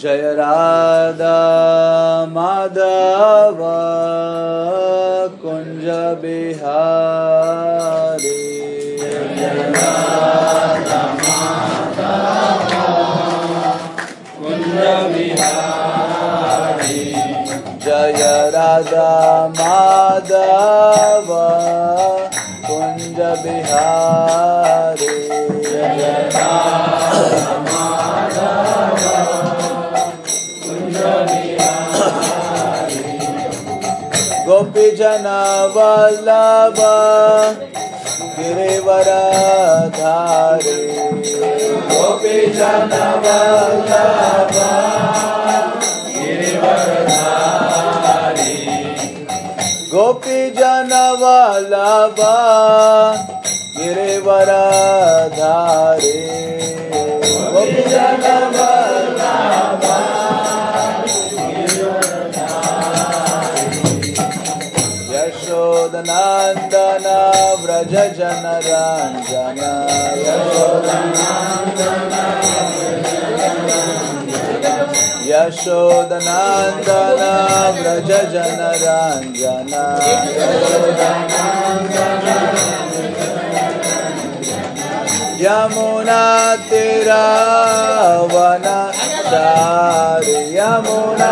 जय राधा माधव कुञ्ज बिहारी। जय राधा माधव कुञ्ज बिहारी। गोपीजन वल्लभ गिरिवर धारे गोपीजन वल्लभ गोपीजन वल्लभ गिरिवर धारे गोपीजन वल्लभ व्रज जन रञ्जन यशोदनन्दन व्रज जन रञ्जन यमुना तिरावन चारि यमुना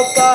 Papa.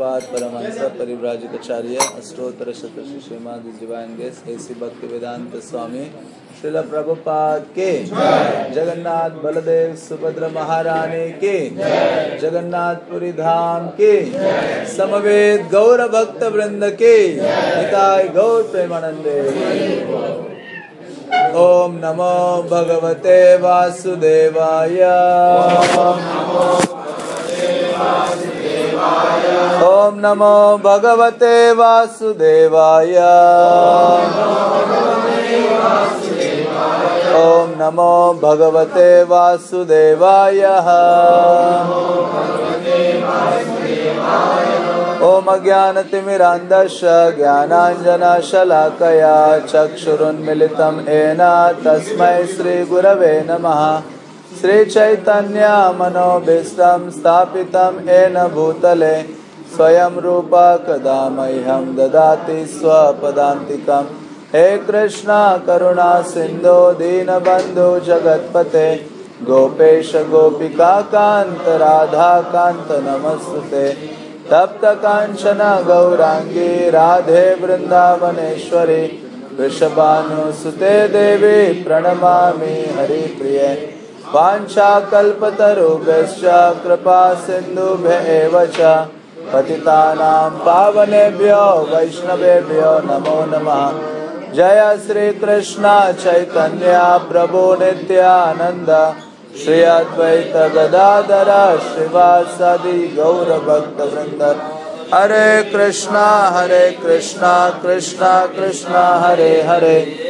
विष्णुपाद परमहंस परिव्राजकाचार्य अष्टोत्तर शत श्रीमान दिव्यांगे ऐसी भक्ति वेदांत स्वामी श्रील प्रभुपाद के। जगन्नाथ बलदेव सुभद्र महारानी के। जगन्नाथपुरी धाम के। समवेद गौर भक्त वृंद के। निताय गौर प्रेमानंदे। ओम नमो भगवते वासुदेवाय। ॐ नमो भगवते वासुदेवाय। ॐ नमो भगवते वासुदेवाय। ॐ अज्ञानतिमिरान्धस्य ज्ञानाञ्जनशलाकया चक्षुरुन्मिलितं येन तस्मै श्रीगुरवे नमः। श्रीचैतन्यमनोभीष्टं स्थापितं येन भूतले, स्वयं रूपा कदा मह्यं ददाति स्वपदान्तिकं। हे कृष्ण, करुणा, सिन्धो, दीनबन्धु, जगत्पते, गोपेश गोपिका कान्त राधा कान्त नमस्ते तप्त काञ्चन गौराङ्गी, राधे वृन्दावनेश्वरी, वृषभानुसुते देवी, प्रणमामि हरिप्रिये। वाञ्छाकल्पतरुभ्यश्च कृपा सिन्धुभ्य एव च पतितानां पावनेभ्यो, वैष्णवेभ्यो, नमो नमः। जय श्री कृष्ण चैतन्य प्रभु नित्यानंद श्री अद्वैत गदाधर, श्रीवासदि गौर भक्त हरे कृष्णा हरे कृष्णा कृष्णा कृष्णा, हरे हरे।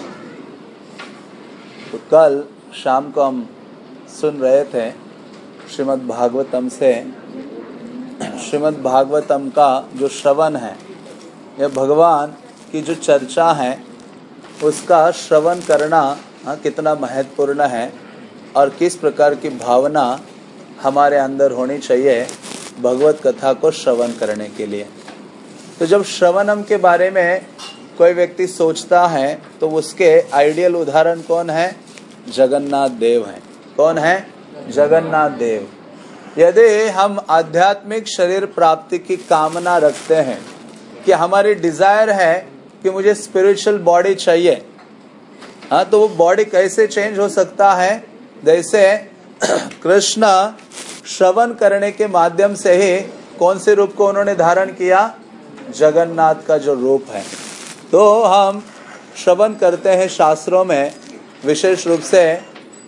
तो कल शाम को हम सुन रहे थे श्रीमद् भागवतम से। श्रीमद् भागवतम का जो श्रवण है यह भगवान की जो चर्चा है उसका श्रवण करना हाँ, कितना महत्वपूर्ण है और किस प्रकार की भावना हमारे अंदर होनी चाहिए भगवत कथा को श्रवण करने के लिए। तो जब श्रवणम के बारे में कोई व्यक्ति सोचता है तो उसके आइडियल उदाहरण कौन है? जगन्नाथ देव है। कौन है? जगन्नाथ देव। यदि हम आध्यात्मिक शरीर प्राप्ति की कामना रखते हैं कि हमारी डिज़ायर है कि मुझे स्पिरिचुअल बॉडी चाहिए हाँ तो वो बॉडी कैसे चेंज हो सकता है? जैसे कृष्ण श्रवण करने के माध्यम से ही कौन से रूप को उन्होंने धारण किया? जगन्नाथ का जो रूप है। तो हम श्रवण करते हैं शास्त्रों में, विशेष रूप से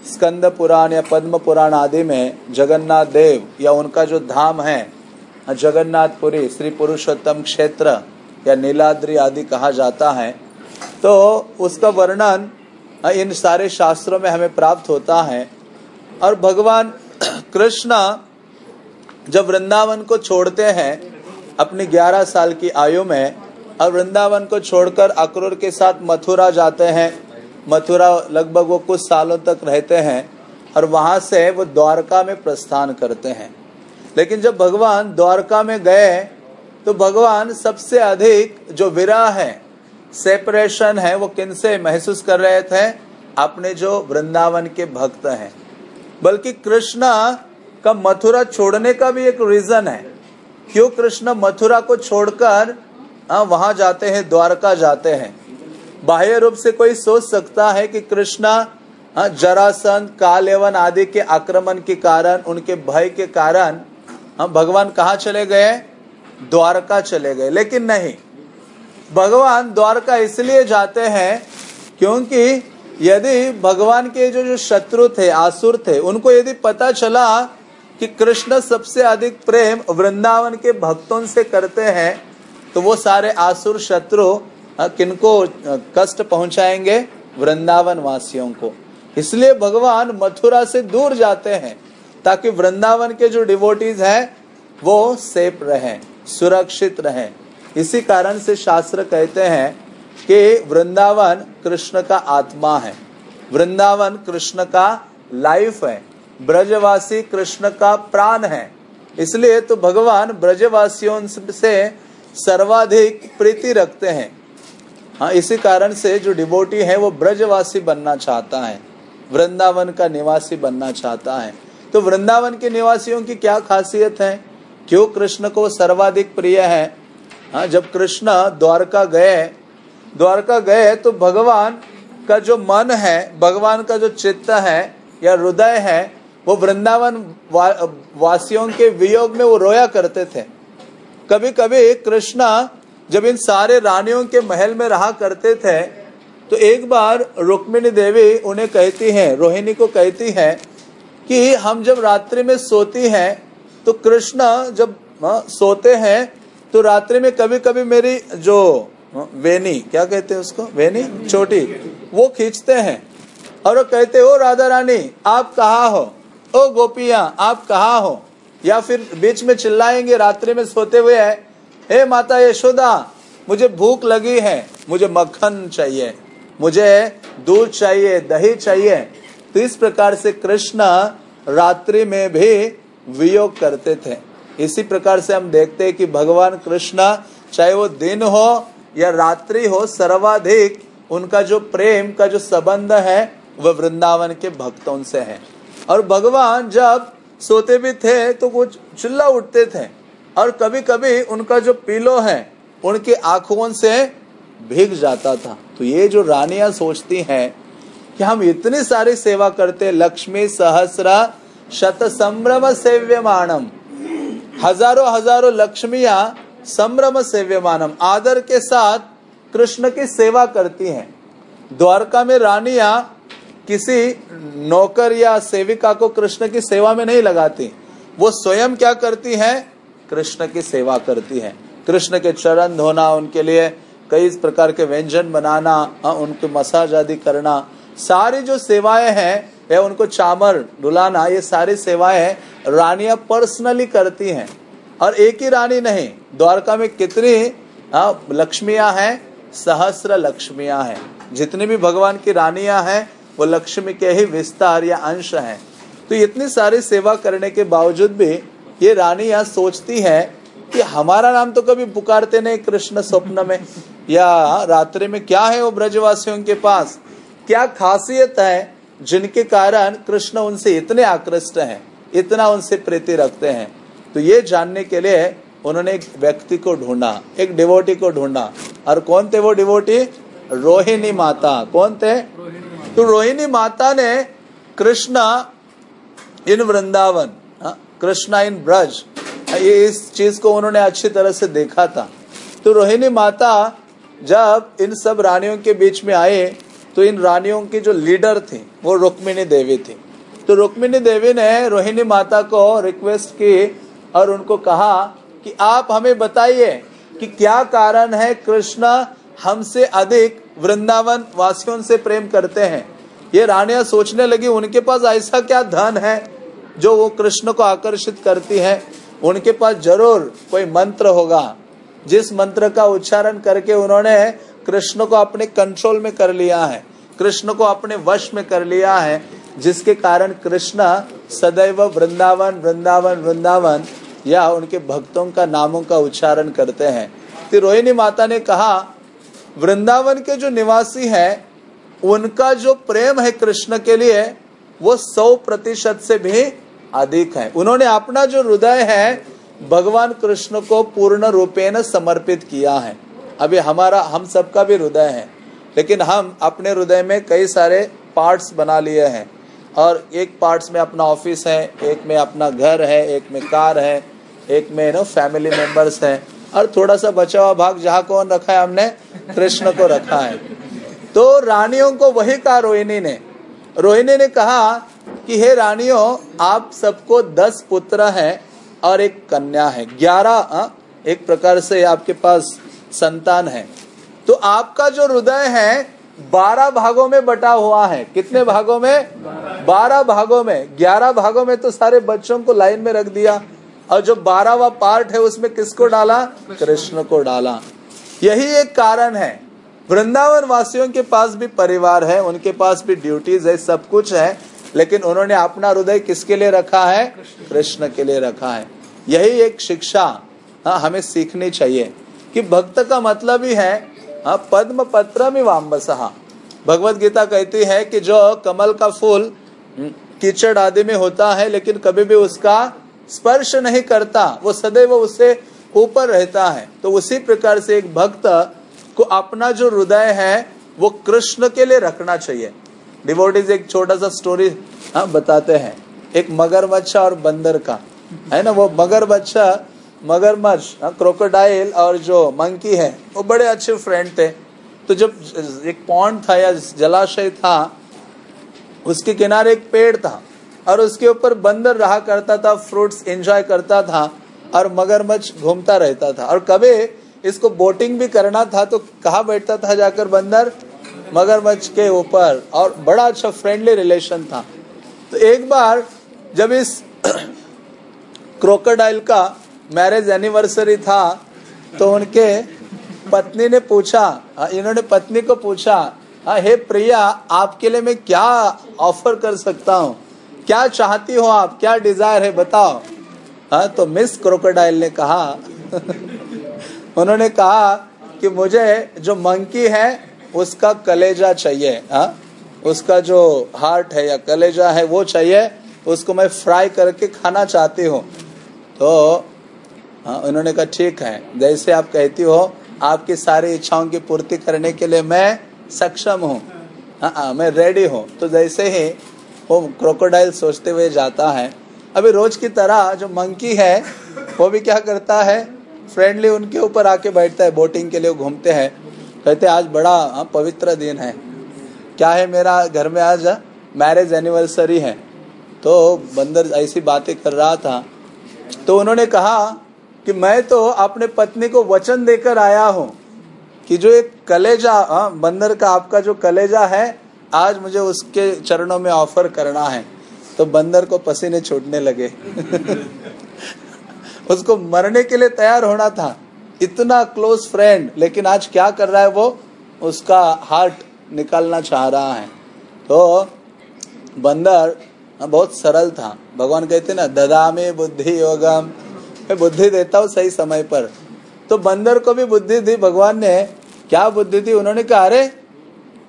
स्कंद पुराण या पद्म पुराण आदि में, जगन्नाथ देव या उनका जो धाम है, जगन्नाथपुरी, श्री पुरुषोत्तम क्षेत्र या नीलाद्री आदि कहा जाता है तो उसका वर्णन इन सारे शास्त्रों में हमें प्राप्त होता है। और भगवान कृष्ण जब वृंदावन को छोड़ते हैं, अपनी 11 साल की आयु में और वृंदावन को छोड़कर अक्रूर के साथ मथुरा जाते हैं। मथुरा लगभग वो कुछ सालों तक रहते हैं और वहाँ से वो द्वारका में प्रस्थान करते हैं। लेकिन जब भगवान द्वारका में गए तो भगवान सबसे अधिक जो विरह है सेपरेशन है, वो किन से महसूस कर रहे थे? अपने जो वृंदावन के भक्त हैं। बल्कि कृष्णा का मथुरा छोड़ने का भी एक रीजन है। क्यों कृष्ण मथुरा को छोड़कर वहाँ जाते हैं, द्वारका जाते हैं। बाह्य रूप से कोई सोच सकता है कि कृष्णा जरासंध काल एवं आदि के आक्रमण के कारण, उनके भय के कारण हम भगवान कहा चले गए? द्वारका चले गए। लेकिन नहीं, भगवान द्वारका इसलिए जाते हैं क्योंकि यदि भगवान के जो जो शत्रु थे, आसुर थे, उनको यदि पता चला कि कृष्ण सबसे अधिक प्रेम वृंदावन के भक्तों से करते हैं तो वो सारे आसुर शत्रु किनको कष्ट पहुंचाएँगे वृंदावन वासियों को। इसलिए भगवान मथुरा से दूर जाते हैं, ताकि वृंदावन के जो डिवोटीज हैं, वो सेफ़ रहें, सुरक्षित रहें। इसी कारण से शास्त्र कहते हैं कि वृंदावन कृष्ण का आत्मा है। वृंदावन कृष्ण का लाइफ है। ब्रजवासी कृष्ण का प्राण है। इसलिए तो भगवान ब्रजवासियों से सर्वाधिक प्रीति रखते हैं। हाँ इसी कारण से जो डिबोटी है वो ब्रजवासी बनना चाहता है। वृंदावन का निवासी बनना चाहता है। तो वृंदावन के निवासियों की क्या खासियत है? क्यों कृष्ण को सर्वाधिक प्रिय है? हाँ जब कृष्ण द्वारका गए द्वारका गए तो भगवान का जो मन है भगवान का जो चित्त है या हृदय है वो वृंदावन वा, वासियों के वियोग में वो रोया करते थे। कभी कभी कृष्णा जब इन सारे रानियों के महल में रहा करते थे तो एक बार रुक्मिणी देवी उन्हें कहती हैं, रोहिणी को कहती है कि हम जब रात्रि में सोती हैं तो कृष्ण जब सोते हैं तो रात्रि में कभी कभी मेरी जो वेनी क्या कहते हैं उसको? वेनी छोटी वो खींचते हैं और वो कहते हो राधा रानी, आप कहा हो? ओ गोपिया, आप कहा हो? या फिर बीच में चिल्लाएँगे, रात्रि में सोते हुए है, हे माता यशोदा, मुझे भूख लगी है, मुझे मक्खन चाहिए, मुझे दूध चाहिए, दही चाहिए। तो इस प्रकार से कृष्ण रात्रि में भी वियोग करते थे। इसी प्रकार से हम देखते हैं कि भगवान कृष्ण, चाहे वो दिन हो या रात्रि हो, सर्वाधिक उनका जो प्रेम का जो संबंध है वह वृंदावन के भक्तों से है। और भगवान जब सोते भी थे तो कुछ चिल्ला उठते थे। और कभी कभी उनका जो पीलो है, उनकी आँखों से भीग जाता था। तो ये जो रानियाँ सोचती हैं कि हम इतनी सारी सेवा करते, लक्ष्मी सहस्रा शत संभ्रम सेव्यमानम। हज़ारों हज़ारों लक्ष्मिया संभ्रम सेव्यमानम। आदर के साथ कृष्ण की सेवा करती हैं। द्वारका में रानिया किसी नौकर या सेविका को कृष्ण की सेवा में नहीं लगाती। वो स्वयं क्या करती हैं? कृष्ण की सेवा करती हैं। कृष्ण के चरण धोना, उनके लिए कई प्रकार के व्यंजन बनाना उनके मसाज आदि करना। सारी जो सेवाएँ हैं, या उनको चामर डुलाना, ये सारी सेवाएँ रानियाँ पर्सनली करती हैं। और एक ही रानी नहीं, द्वारका में कितनी लक्ष्मियाँ हैं, सहस्र लक्ष्मियाँ हैं। जितनी भी भगवान की रानियाँ हैं वो लक्ष्मी के ही? विस्तार या अंश हैं। तो इतनी सारी सेवा करने के बावजूद भी ये रानियाँ सोचती है कि हमारा नाम तो कभी पुकारते नहीं कृष्ण स्वप्न में। या रात्रि में क्या है वो ब्रजवासियों के पास? क्या खासियत है जिनके कारण कृष्ण उनसे इतने आकृष्ट हैं, इतना उनसे प्रीति रखते हैं? तो ये जानने के लिए उन्होंने एक व्यक्ति को ढूंढा, एक डिवोटी को ढूंढा। और कौन थे वो डिवोटी रोहिणी माता। कौन थे? तो रोहिणी माता ने कृष्ण इन वृंदावन हाँ, कृष्णा इन ब्रज ये इस चीज़ को उन्होंने अच्छी तरह से देखा था। तो रोहिणी माता जब इन सब रानियों के बीच में आए तो इन रानियों की जो लीडर थी वो रुक्मिणी देवी थी। तो रुक्मिणी देवी ने रोहिणी माता को रिक्वेस्ट की और उनको कहा कि आप हमें बताइए कि क्या कारण है कृष्ण हमसे अधिक वृंदावन वासियों से प्रेम करते हैं। ये रानियाँ सोचने लगी, उनके पास ऐसा क्या धन है जो वो कृष्ण को आकर्षित करती है? उनके पास ज़रूर कोई मंत्र होगा। जिस मंत्र का उच्चारण करके उन्होंने कृष्ण को अपने कंट्रोल में कर लिया है, कृष्ण को अपने वश में कर लिया है, जिसके कारण कृष्ण सदैव वृंदावन वृंदावन वृंदावन, या उनके भक्तों का नामों का उच्चारण करते हैं। तो रोहिणी माता ने कहा वृंदावन के जो निवासी हैं, उनका जो प्रेम है कृष्ण के लिए, वो सौ प्रतिशत से भी अधिक है। उन्होंने अपना जो हृदय है, भगवान कृष्ण को पूर्ण रूपेण समर्पित किया है। अभी हमारा, हम सबका भी हृदय है। लेकिन हम अपने हृदय में कई सारे पार्ट्स बना लिए हैं। और एक पार्ट्स में अपना ऑफ़िस है, एक में अपना घर है, एक में कार है, एक में नो फैमिली मेंबर्स है। और थोड़ा सा बचा हुआ भाग जहाँ कौन रखा है, हमने कृष्ण को रखा है। तो रानियों को वही कहा रोहिणी ने। रोहिणी ने कहा कि, हे रानियों, आप सबको दस पुत्र हैं और एक कन्या है। ग्यारह एक प्रकार से आपके पास संतान है। तो आपका जो हृदय है, बारह भागों में बटा हुआ है। कितने भागों में? बारह भागों में। ग्यारह भागों में तो सारे बच्चों को लाइन में रख दिया। और जो बारहवा पार्ट है उसमें किसको डाला? कृष्ण को डाला। यही एक कारण है। वृंदावन वासियों के पास भी परिवार है, उनके पास भी ड्यूटीज़ है, सब कुछ है, लेकिन उन्होंने अपना हृदय किसके लिए रखा है? कृष्ण के लिए रखा है। यही एक शिक्षा हाँ हमें सीखनी चाहिए। कि भक्त का मतलब ही है हाँ पद्म पत्र में वाम्बसहा भगवत गीता कहती है कि जो कमल का फूल, कीचड़ आदि में होता है, लेकिन कभी भी उसका स्पर्श नहीं करता वो सदैव उससे ऊपर रहता है। तो उसी प्रकार से एक भक्त को अपना जो हृदय है वो कृष्ण के लिए रखना चाहिए। डिवोटीज एक छोटा सा स्टोरी हाँ बताते हैं। एक मगरमच्छ और बंदर का है ना? वो मगरमच्छ मगरमच्छ क्रोकोडाइल हाँ, और जो मंकी है वो बड़े अच्छे फ्रेंड थे। तो जब एक पॉन्ड था या जलाशय था उसके किनारे एक पेड़ था। और उसके ऊपर बंदर रहा करता था फ्रूट्स एंजॉय करता था और मगरमच्छ घूमता रहता था। और कभी इसको बोटिंग भी करना था तो कहा बैठता था जाकर बंदर? मगरमच्छ के ऊपर। और बड़ा अच्छा फ्रेंडली रिलेशन था। तो एक बार जब इस क्रोकोडाइल का मैरिज एनिवर्सरी था तो उनके पत्नी ने पूछा इन्होंने पत्नी को पूछा, हे प्रिया, आपके लिए मैं क्या ऑफ़र कर सकता हूँ? क्या चाहती हो आप? क्या डिज़ायर है? बताओ। हाँ तो मिस क्रोकोडाइल ने कहा उन्होंने कहा कि मुझे जो मंकी है उसका कलेजा चाहिए। हाँ उसका जो हार्ट है या कलेजा है वो चाहिए। उसको मैं फ्राई करके खाना चाहती हूँ। तो हाँ उन्होंने कहा ठीक है। जैसे आप कहती हो आपकी सारी इच्छाओं की पूर्ति करने के लिए मैं सक्षम हूँ। हाँ, हाँ मैं रेडी हूँ। तो जैसे ही वो क्रोकोडाइल सोचते हुए जाता है। अभी रोज की तरह जो मंकी है वो भी क्या करता है? फ्रेंडली उनके ऊपर आके बैठता है बोटिंग के लिए घूमते हैं। कहते आज बड़ा हाँ, पवित्र दिन है। क्या है मेरा घर में आज? मैरिज एनिवर्सरी है। तो बंदर ऐसी बातें कर रहा था। तो उन्होंने कहा कि मैं तो अपने पत्नी को वचन देकर आया हूँ कि जो एक कलेजा हाँ, बंदर का आपका जो कलेजा है आज मुझे उसके चरणों में ऑफ़र करना है तो बंदर को पसीने छूटने लगे। उसको मरने के लिए तैयार होना था। इतना क्लोज फ्रेंड लेकिन आज क्या कर रहा है वो? उसका हार्ट निकालना चाह रहा है। तो बंदर बहुत सरल था। भगवान कहते ना ददा में बुद्धि योगम। मैं बुद्धि देता हूँ सही समय पर। तो बंदर को भी बुद्धि दी, भगवान ने। क्या बुद्धि दी? उन्होंने कहा, अरे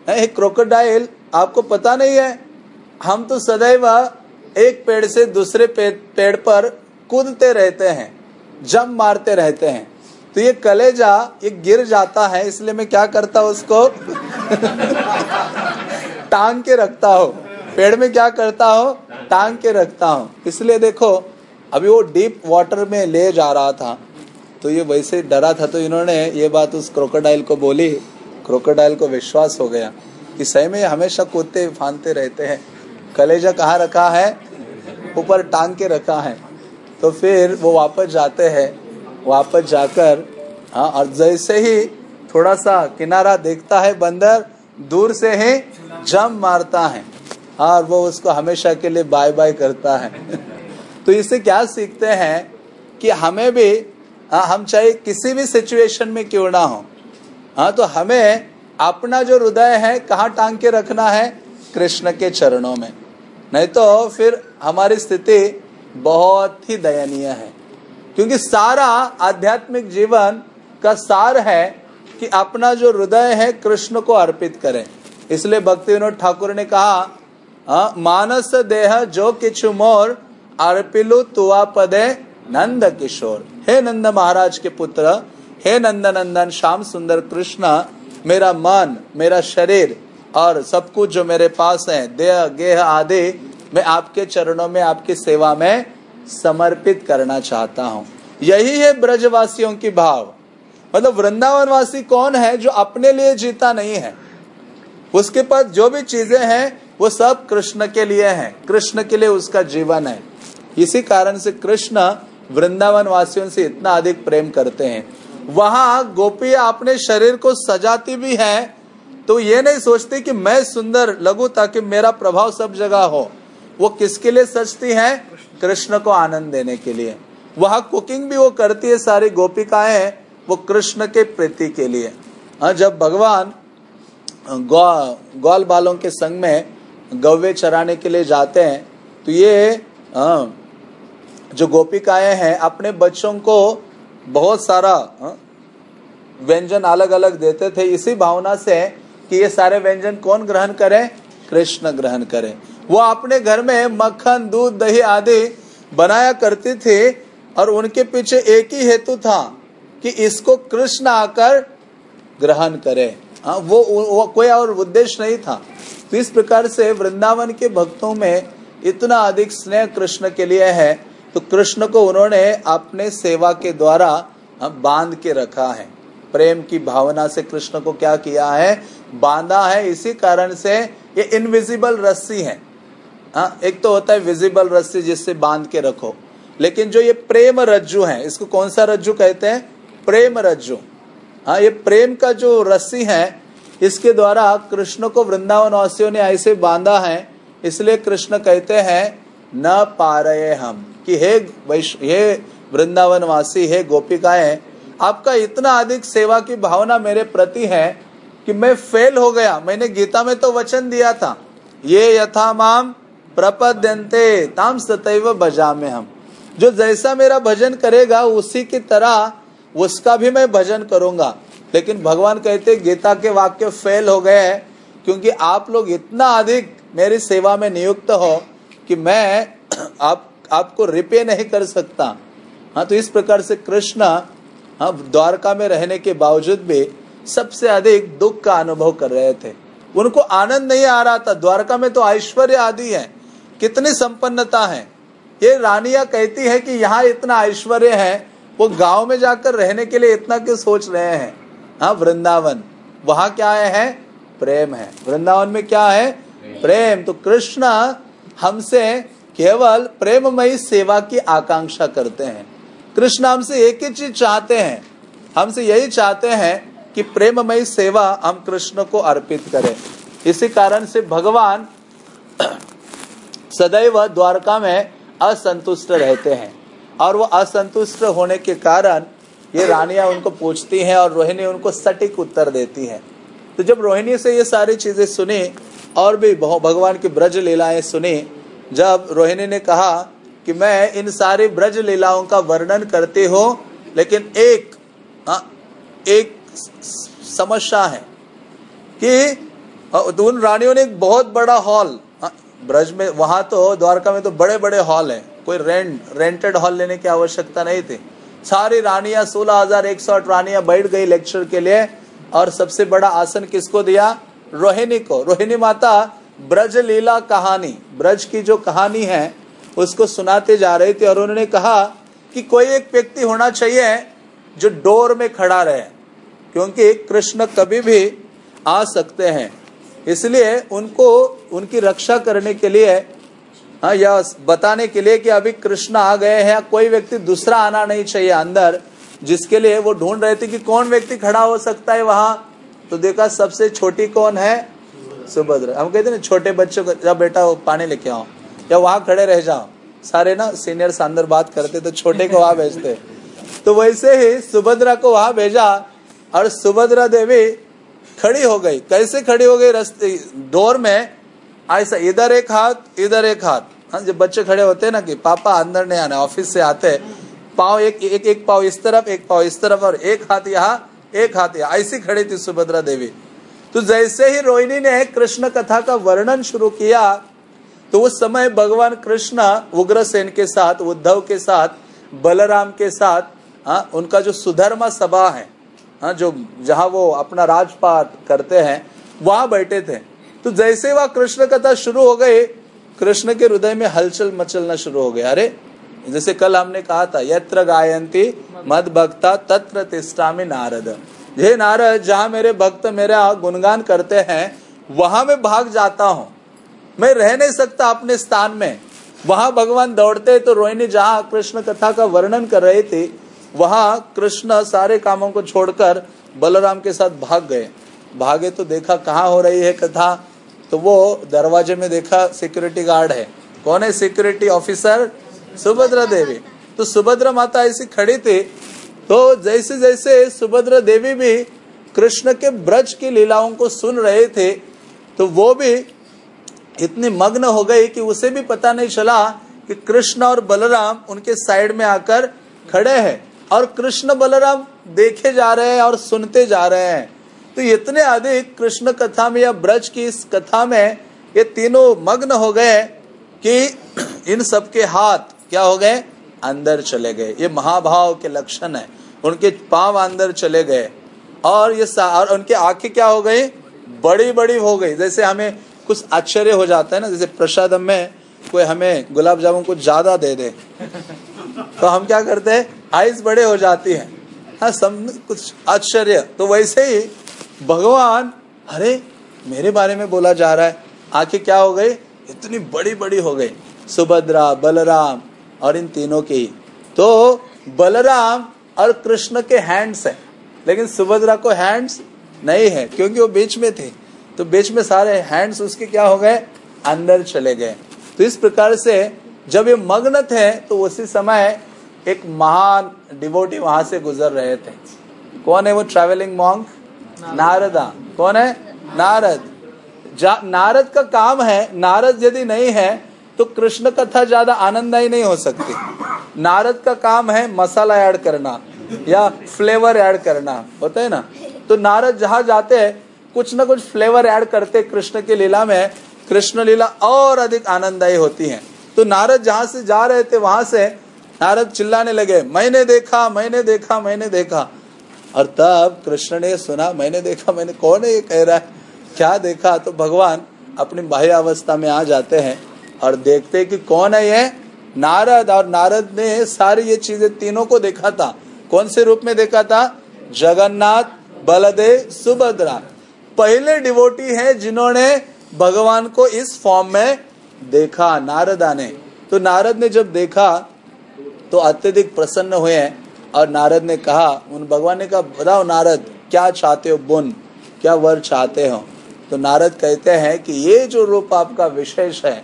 एक क्रोकोडाइल आपको पता नहीं है। हम तो सदैव एक पेड़ से दूसरे पेड़ पर कूदते रहते हैं जम मारते रहते हैं। तो ये कलेजा, ये गिर जाता है, इसलिए मैं क्या करता हूँ उसको? टांग के रखता हूँ। पेड़ में क्या करता हूँ? टांग के रखता हूँ। इसलिए देखो, अभी वो डीप वाटर में ले जा रहा था तो ये वैसे डरा था तो इन्होंने ये बात उस क्रोकोडाइल को बोली। क्रोकोडाइल को विश्वास हो गया कि सही में हमेशा कूदते फानते रहते हैं। कलेजा कहाँ रखा है? ऊपर टांग के रखा है। तो फिर वो वापस जाते हैं। वापस जाकर हाँ और जैसे ही थोड़ा सा किनारा देखता है बंदर दूर से ही जम मारता है और वो उसको हमेशा के लिए बाय बाय करता है। तो इससे क्या सीखते हैं कि हमें भी आ, हम चाहे किसी भी सिचुएशन में क्यों ना हो हाँ तो हमें अपना जो हृदय है कहाँ टांग के रखना है? कृष्ण के चरणों में। नहीं तो फिर हमारी स्थिति बहुत ही दयनीय है। क्योंकि सारा आध्यात्मिक जीवन का सार है कि अपना जो हृदय है कृष्ण को अर्पित करें। इसलिए भक्ति विनोद ठाकुर ने कहा आ, मानस देह जो किछु मोर अर्पिलु तुआ पदे नंद किशोर। हे नंद महाराज के पुत्र हे नंद नंदन श्याम सुंदर, कृष्ण, मेरा मन, मेरा शरीर और सब कुछ जो मेरे पास है, देह, गेह आदि मैं आपके चरणों में, आपकी सेवा में समर्पित करना चाहता हूँ। यही है ब्रजवासियों की भाव। मतलब वृंदावन वासी कौन है जो अपने लिए जीता नहीं है? उसके पास जो भी चीज़ें हैं, वो सब कृष्ण के लिए हैं। कृष्ण के लिए उसका जीवन है। इसी कारण से कृष्ण वृंदावन वासियों से इतना अधिक प्रेम करते हैं। वहाँ गोपियाँ अपने शरीर को सजाती भी है तो ये नहीं सोचती कि मैं सुंदर लगू ताकि मेरा प्रभाव सब जगह हो। वो किसके लिए सजती है? कृष्ण को आनंद देने के लिए। वहाँ कुकिंग भी वो करती है सारी गोपिकाएँ वो कृष्ण के प्रीति के लिए। हाँ जब भगवान ग्वाल बालों के संग में गव्य चराने के लिए जाते हैं तो ये हाँ, जो गोपिकाएँ हैं अपने बच्चों को बहुत सारा हाँ, व्यंजन अलग अलग देते थे। इसी भावना से कि ये सारे व्यंजन कौन ग्रहण करें? कृष्ण ग्रहण करें। वो अपने घर में मक्खन दूध दही आदि बनाया करती थी और उनके पीछे एक ही हेतु था कि इसको कृष्ण आकर ग्रहण करे। हाँ वो, वो कोई और उद्देश्य नहीं था। तो इस प्रकार से वृंदावन के भक्तों में इतना अधिक स्नेह कृष्ण के लिए है तो कृष्ण को उन्होंने अपने सेवा के द्वारा बाँध के रखा है। प्रेम की भावना से कृष्ण को क्या किया है? बांधा है। इसी कारण से ये इनविजिबल रस्सी है। हाँ एक तो होता है विजिबल रस्सी जिससे बाँध के रखो। लेकिन जो ये प्रेम रज्जु है, इसको कौन सा रज्जु कहते हैं? प्रेम रज्जु। हाँ ये प्रेम का जो रस्सी है, इसके द्वारा कृष्ण को वृंदावन वासियों ने ऐसे बांधा है। इसलिए कृष्ण कहते हैं न पा रहे हम। कि हे हे वृंदावन वासी हे गोपिकाएँ, आपका इतना अधिक सेवा की भावना मेरे प्रति है कि मैं फेल हो गया। मैंने गीता में तो वचन दिया था, ये यथा माम प्रपद्यंते ताम सतैव बजा में हम। जो जैसा मेरा भजन करेगा, उसी की तरह उसका भी मैं भजन करूँगा। लेकिन भगवान कहते गीता के वाक्य फेल हो गए क्योंकि आप लोग इतना अधिक मेरी सेवा में नियुक्त हो कि मैं आप, आपको रिपे नहीं कर सकता। हाँ तो इस प्रकार से कृष्ण हाँ द्वारका में रहने के बावजूद भी सबसे अधिक दुख का अनुभव कर रहे थे। उनको आनंद नहीं आ रहा था। द्वारका में तो ऐश्वर्य आदि है। कितनी संपन्नता है। ये रानिया कहती है कि यहाँ इतना ऐश्वर्य है, वो गाँव में जाकर रहने के लिए इतना क्यों सोच रहे हैं? हाँ वृंदावन। वहाँ क्या है? प्रेम है। वृंदावन में क्या है? प्रेम। तो कृष्ण हमसे केवल प्रेममयी सेवा की आकांक्षा करते हैं। कृष्ण हमसे एक ही चीज़ चाहते हैं। हमसे यही चाहते हैं कि प्रेममयी सेवा हम कृष्ण को अर्पित करें। इसी कारण से भगवान सदैव द्वारका में असंतुष्ट रहते हैं। और वो असंतुष्ट होने के कारण ये रानियाँ उनको पूछती हैं और रोहिणी उनको सटीक उत्तर देती है। तो जब रोहिणी से ये सारी चीज़ें सुनी और भी भगवान की ब्रज लीलाएँ सुनी। जब रोहिणी ने कहा कि मैं इन सारी ब्रज लीलाओं का वर्णन करती हूँ लेकिन एक आ, एक समस्या है कि उन रानियों ने एक बहुत बड़ा हॉल ब्रज में वहाँ तो द्वारका में तो बड़े बड़े हॉल है। कोई रेंट रेंटेड हॉल लेने की आवश्यकता नहीं थी। सारी रानियाँ सोलह हज़ार एक सौ रानियाँ बैठ गई लेक्चर के लिए और सबसे बड़ा आसन किसको दिया? रोहिणी को। रोहिणी माता, ब्रज लीला कहानी, ब्रज की जो कहानी है, उसको सुनाते जा रहे थे और उन्होंने कहा कि कोई एक व्यक्ति होना चाहिए जो डोर में खड़ा रहे, क्योंकि कृष्ण कभी भी आ सकते हैं। इसलिए उनको, उनकी रक्षा करने के लिए हाँ यह बताने के लिए कि अभी कृष्ण आ गए हैं कोई व्यक्ति दूसरा आना नहीं चाहिए अंदर, जिसके लिए वो ढूंढ रहे थे कि कौन व्यक्ति खड़ा हो सकता है वहाँ। तो देखा सबसे छोटी कौन है? सुभद्रा। हम कहते ना, छोटे बच्चों को जब बेटा पानी लेके आओ। या वहाँ खड़े रह जाओ। सारे ना सीनियर अंदर बात करते तो छोटे को वहाँ भेजते। तो वैसे ही सुभद्रा को वहाँ भेजा और सुभद्रा देवी खड़ी हो गई। कैसे खड़ी हो गई? रस्ते, डोर में, ऐसा इधर एक हाथ, इधर एक हाथ। हाँ जब बच्चे खड़े होते हैं ना कि, पापा, अंदर नहीं आना, ऑफ़िस से आते पाव एक एक एक पाव इस तरफ़, एक पाव इस तरफ़ और एक हाथ यहाँ एक हाथ यहाँ ऐसी खड़ी थी सुभद्रा देवी। तो जैसे ही रोहिणी ने कृष्ण कथा का वर्णन शुरू किया तो उस समय भगवान कृष्ण उग्रसेन के साथ, उद्धव के साथ, बलराम के साथ हाँ उनका जो सुधर्मा सभा है हाँ जो जहाँ वो अपना राजपाट करते हैं, वहाँ बैठे थे। तो जैसे वह कृष्ण कथा शुरू हो गई, कृष्ण के हृदय में हलचल मचलना शुरू हो गया। अरे जैसे कल हमने कहा था, यत्र गायंती मद भक्ता तत्र तिष्ठा नारद। ये नारद, जहाँ मेरे भक्त मेरा गुणगान करते हैं, वहाँ मैं भाग जाता हूँ। मैं रह नहीं सकता अपने स्थान में। वहाँ भगवान दौड़ते तो रोहिणी जहाँ कृष्ण कथा का वर्णन कर रहे थे, वहाँ कृष्ण सारे कामों को छोड़कर बलराम के साथ भाग गए। भागे तो देखा कहाँ हो रही है कथा तो वो दरवाजे में देखा सिक्योरिटी गार्ड है। कौन है सिक्योरिटी ऑफिसर सुभद्रा देवी। तो सुभद्रा माता ऐसी खड़ी थी तो जैसे जैसे सुभद्रा देवी भी कृष्ण के ब्रज की लीलाओं को सुन रहे थे तो वो भी इतनी मग्न हो गई कि उसे भी पता नहीं चला कि कृष्ण और बलराम उनके साइड में आकर खड़े हैं और कृष्ण बलराम देखे जा रहे हैं और सुनते जा रहे हैं। तो इतने अधिक कृष्ण कथा में या ब्रज की इस कथा में ये तीनों मग्न हो गए कि इन सबके हाथ क्या हो गए? अंदर चले गए। ये महाभाव के लक्षण है। उनके पाँव अंदर चले गए। और ये और उनके आँखें क्या हो गई? बड़ी बड़ी हो गई। जैसे हमें कुछ आश्चर्य हो जाता है ना, जैसे प्रसाद में कोई हमें गुलाब जामुन कुछ ज़्यादा दे दे तो हम क्या करते हैं? आइस बड़े हो जाती है। हाँ सब कुछ आश्चर्य। तो वैसे ही भगवान, अरे, मेरे बारे में बोला जा रहा है। आँखें क्या हो गई? इतनी बड़ी बड़ी हो गई। सुभद्रा, बलराम और इन तीनों के ही। तो बलराम और कृष्ण के हैंड्स है। लेकिन सुभद्रा को हैंड्स नहीं है क्योंकि वो बीच में थे। तो बीच में सारे हैंड्स उसके क्या हो गए? अंदर चले गए। तो इस प्रकार से जब ये मग्न थे तो उसी समय एक महान डिवोटी वहाँ से गुजर रहे थे। कौन है वो ट्रेवलिंग मॉन्ग नारदा। कौन है? नारद। नारद का काम है नारद यदि नहीं है तो कृष्ण कथा ज़्यादा आनंददायी नहीं हो सकती। नारद का काम है मसाला ऐड करना, या फ्लेवर ऐड करना, होता है ना? तो नारद जहाँ जाते हैं, कुछ ना कुछ फ्लेवर ऐड करते कृष्ण की लीला में, कृष्ण लीला और अधिक आनंददायी होती है। तो नारद जहाँ से जा रहे थे, वहाँ से नारद चिल्लाने लगे, मैंने देखा मैंने देखा मैंने देखा। और तब कृष्ण ने सुना, मैंने देखा, मैंने, कौन है ये कह रहा है? क्या देखा? तो भगवान अपनी बाह्य अवस्था में आ जाते हैं। और देखते कि कौन है ये नारद, और नारद ने सारी ये चीज़ें तीनों को देखा था। कौन से रूप में देखा था? जगन्नाथ, बलदेव, सुभद्रा। पहले डिवोटी है जिन्होंने भगवान को इस फॉर्म में देखा, नारदा ने। तो नारद ने जब देखा तो अत्यधिक प्रसन्न हुए और नारद ने कहा, उन भगवान ने कहा, बताओ नारद, क्या चाहते हो? बुन क्या वर चाहते हो? तो नारद कहते हैं कि ये जो रूप आपका विशेष है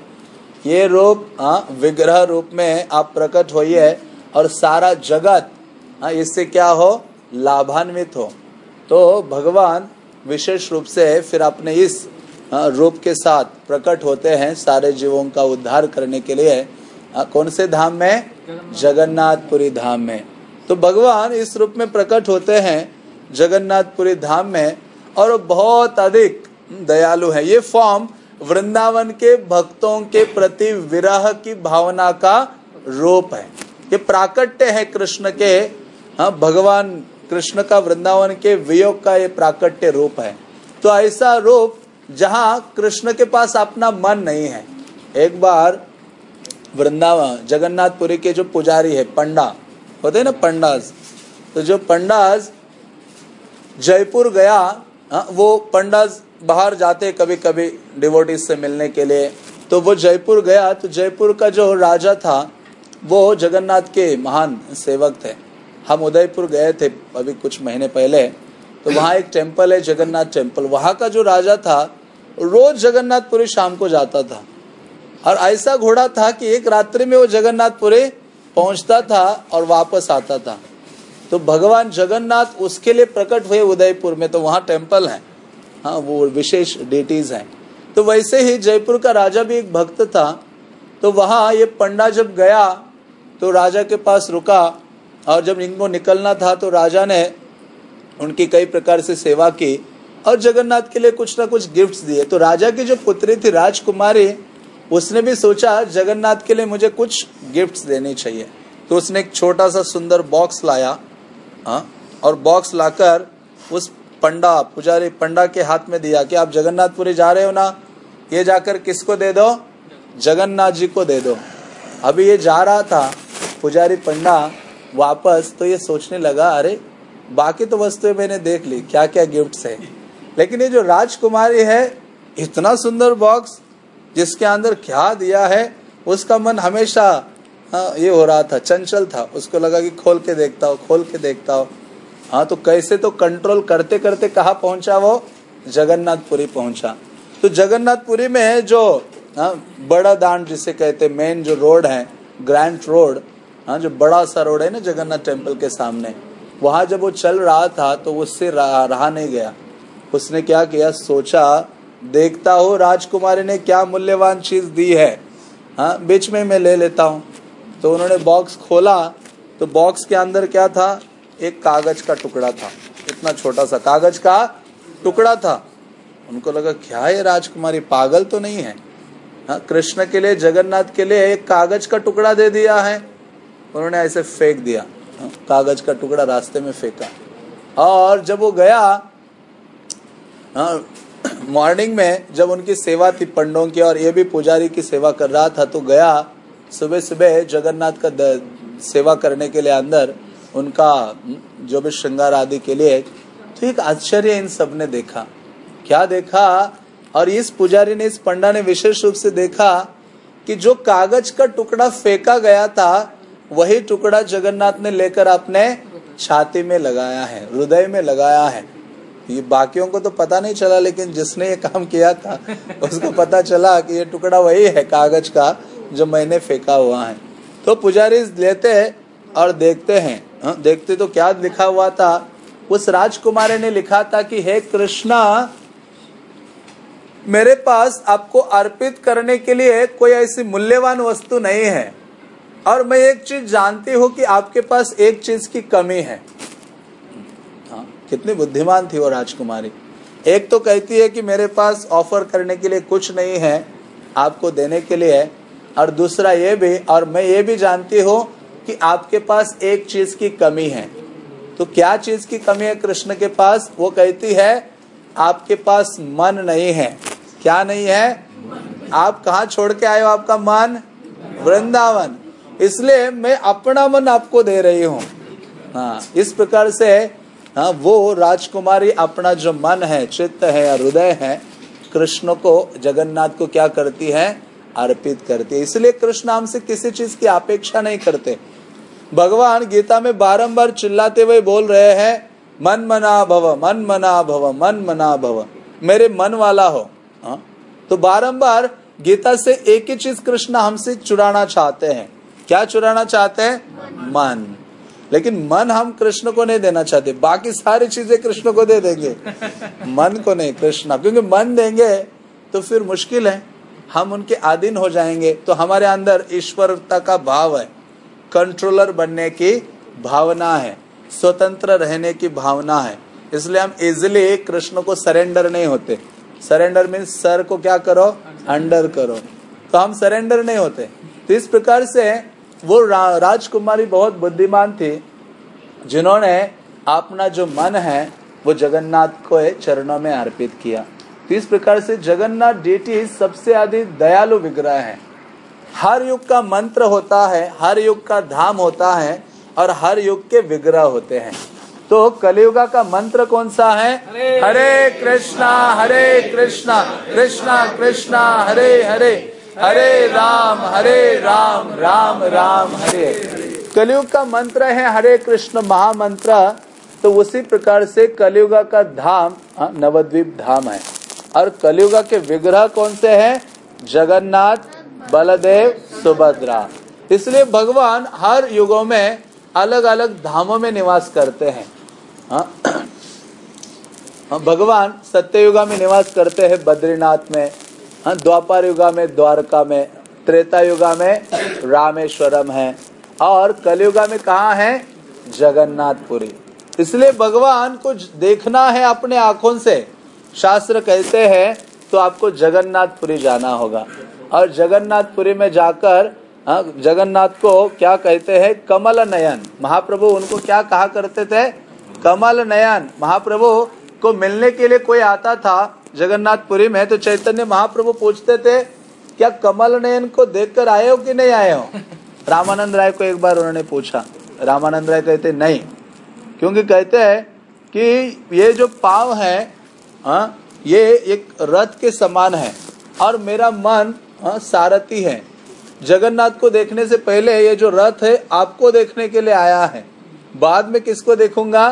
ये रूप हाँ विग्रह रूप में आप प्रकट होइए और सारा जगत हाँ इससे क्या हो? लाभान्वित हो। तो भगवान विशेष रूप से फिर अपने इस हाँ, रूप के साथ प्रकट होते हैं सारे जीवों का उद्धार करने के लिए हाँ, कौन से धाम में? जगन्नाथपुरी धाम में। तो भगवान इस रूप में प्रकट होते हैं जगन्नाथपुरी धाम में और बहुत अधिक दयालु है। ये फॉर्म वृंदावन के भक्तों के प्रति विरह की भावना का रूप है। ये प्राकट्य है कृष्ण के हाँ भगवान कृष्ण का वृंदावन के वियोग का ये प्राकट्य रूप है। तो ऐसा रूप जहाँ कृष्ण के पास अपना मन नहीं है। एक बार वृंदावन जगन्नाथपुरी के जो पुजारी है पंडा होते हैं ना पंडाज तो जो पंडाज जयपुर गया हाँ, वो पंडाज बाहर जाते कभी कभी डिवोटिस से मिलने के लिए। तो वो जयपुर गया तो जयपुर का जो राजा था, वो जगन्नाथ के महान सेवक थे। हम उदयपुर गए थे अभी कुछ महीने पहले। तो वहाँ एक टेंपल है, जगन्नाथ टेंपल वहाँ का जो राजा था, रोज जगन्नाथपुरी शाम को जाता था। और ऐसा घोड़ा था कि एक रात्रि में वो जगन्नाथपुरी पहुँचता था और वापस आता था। तो भगवान जगन्नाथ उसके लिए प्रकट हुए उदयपुर में तो वहाँ टेंपल है। हाँ वो विशेष डेटीज हैं। तो वैसे ही जयपुर का राजा भी एक भक्त था। तो वहाँ ये पंडा जब गया तो राजा के पास रुका और जब इनको निकलना था तो राजा ने उनकी कई प्रकार से सेवा की और जगन्नाथ के लिए कुछ ना कुछ गिफ्ट्स दिए। तो राजा की जो पुत्री थी राजकुमारी, उसने भी सोचा, जगन्नाथ के लिए मुझे कुछ गिफ्ट्स देने चाहिए। तो उसने एक छोटा सा सुंदर बॉक्स लाया हाँ और बॉक्स लाकर उस पंडा, पुजारी पंडा के हाथ में दिया कि आप जगन्नाथपुरी जा रहे हो ना, ये जाकर किसको दे दो? जगन्नाथ जी को दे दो। अभी ये जा रहा था, पुजारी पंडा वापस तो ये सोचने लगा, अरे, बाकी तो वस्तुएँ मैंने देख ली क्या क्या गिफ्ट्स है? लेकिन ये जो राजकुमारी है, इतना सुंदर बॉक्स जिसके अंदर क्या दिया है, उसका मन हमेशा हाँ ये हो रहा था, चंचल था। उसको लगा कि खोल के देखता हो, खोल के देखता हो। हाँ तो कैसे तो कंट्रोल करते करते कहा पहुँचा वो? जगन्नाथपुरी पहुँचा। तो जगन्नाथपुरी में जो हाँ बड़ा दान जिसे कहते मेन जो रोड है ग्रैंड रोड हाँ जो बड़ा सा रोड है ना जगन्नाथ टेंपल के सामने। वहाँ जब वो चल रहा था तो उससे रहा, रहा नहीं गया। उसने क्या किया? सोचा देखता हो राजकुमारी ने क्या मूल्यवान चीज़ दी है। हाँ बीच में मैं ले लेता हूँ। तो उन्होंने बॉक्स खोला। तो बॉक्स के अंदर क्या था? एक कागज़ का टुकड़ा था इतना छोटा सा कागज़ का टुकड़ा था। उनको लगा क्या है राजकुमारी पागल तो नहीं है? हाँ कृष्ण के लिए जगन्नाथ के लिए एक कागज़ का टुकड़ा दे दिया है। उन्होंने ऐसे फेंक दिया। हाँ, कागज़ का टुकड़ा रास्ते में फेंका। और जब वो गया मॉर्निंग में जब उनकी सेवा थी पंडों की और ये भी पुजारी की सेवा कर रहा था तो गया सुबह सुबह जगन्नाथ का सेवा करने के लिए अंदर उनका, जो भी श्रृंगार आदि के लिए तो एक आश्चर्य इन सबने देखा। क्या देखा? और इस पुजारी ने, इस पंडा ने विशेष रूप से देखा कि जो कागज़ का टुकड़ा फेंका गया था, वही टुकड़ा जगन्नाथ ने लेकर अपने छाती में लगाया है, हृदय में लगाया है। ये बाकियों को तो पता नहीं चला, लेकिन जिसने ये काम किया था, उसको पता चला कि ये टुकड़ा वही है कागज़ का, जो मैंने फेंका हुआ है। तो पुजारी लेते हैं और देखते हैं? देखते तो क्या लिखा हुआ था? उस राजकुमारी ने लिखा था कि हे कृष्णा मेरे पास आपको अर्पित करने के लिए कोई ऐसी मूल्यवान वस्तु नहीं है। और मैं एक चीज़ जानती हूँ कि आपके पास एक चीज़ की कमी है। हाँ, कितनी बुद्धिमान थी वो राजकुमारी। एक तो कहती है कि मेरे पास ऑफ़र करने के लिए कुछ नहीं है आपको देने के लिए। और दूसरा ये भी और मैं ये भी जानती हूँ कि आपके पास एक चीज़ की कमी है। तो क्या चीज़ की कमी है कृष्ण के पास? वो कहती है, आपके पास मन नहीं है। क्या नहीं है? आप कहा छोड़ के आए हो आपका मन? वृंदावन। इसलिए मैं अपना मन आपको दे रही हूँ। हाँ इस प्रकार से हाँ वो राजकुमारी अपना जो मन है, चित्त है या हृदय है, कृष्ण को, जगन्नाथ को क्या करती है? अर्पित करती। है इसलिए कृष्ण हमसे किसी चीज़ की अपेक्षा नहीं करते। भगवान गीता में बारंबार चिल्लाते हुए बोल रहे हैं, मन मना भव, मन मना भव, मन मना भव। मेरे मन वाला हो। हा? तो बारंबार गीता से एक ही चीज़ कृष्ण हमसे चुराना चाहते हैं। क्या चुराना चाहते हैं? मन। लेकिन मन हम कृष्ण को नहीं देना चाहते। बाकी सारी चीज़ें कृष्ण को दे देंगे। मन को नहीं, कृष्ण। क्योंकि मन देंगे तो फिर मुश्किल है। हम उनके अधीन हो जाएँगे तो हमारे अंदर ईश्वरता का भाव है। कंट्रोलर बनने की भावना है स्वतंत्र रहने की भावना है। इसलिए हम इजिली कृष्ण को सरेंडर नहीं होते। सरेंडर मीन सर को क्या करो? अंडर करो। तो हम सरेंडर नहीं होते। तो इस प्रकार से वो रा, राजकुमारी बहुत बुद्धिमान थी जिन्होंने अपना जो मन है वो जगन्नाथ को चरणों में अर्पित किया। तो इस प्रकार से जगन्नाथ डेटी सबसे अधिक दयालु विग्रह है। हर युग का मंत्र होता है हर युग का धाम होता है और हर युग के विग्रह होते हैं। तो कलियुगा का मंत्र कौन सा है? हरे कृष्णा हरे कृष्णा कृष्णा कृष्णा हरे हरे हरे राम हरे राम राम राम हरे। कलियुग का मंत्र है हरे कृष्ण महामंत्र तो उसी प्रकार से कलियुगा का धाम हाँ, नवद्वीप धाम है। और कलियुगा के विग्रह कौन से हैं? जगन्नाथ बलदेव सुभद्रा। इसलिए भगवान हर युगों में अलग अलग धामों में निवास करते हैं। हाँ, हाँ भगवान सत्ययुगा में निवास करते हैं बद्रीनाथ में हाँ द्वापर युगा में द्वारका में त्रेता युगा में रामेश्वरम है। और कलयुगा में कहा है? जगन्नाथपुरी। इसलिए भगवान को देखना है अपने आँखों से। शास्त्र कहते हैं तो आपको जगन्नाथपुरी जाना होगा। और जगन्नाथपुरी में जाकर हाँ, जगन्नाथ को क्या कहते हैं? कमल नयन महाप्रभु उनको क्या कहा करते थे? कमल नयन महाप्रभु को मिलने के लिए कोई आता था जगन्नाथपुरी में तो चैतन्य महाप्रभु पूछते थे क्या कमल नयन को देखकर आए हो कि नहीं आए हो? रामानंद राय को एक बार उन्होंने पूछा। रामानंद राय कहते नहीं। क्योंकि कहते हैं कि ये जो पाव है आ, ये एक रथ के समान है और मेरा मन आ, सारथी है। जगन्नाथ को देखने से पहले ये जो रथ है आपको देखने के लिए आया है। बाद में किसको देखूँगा?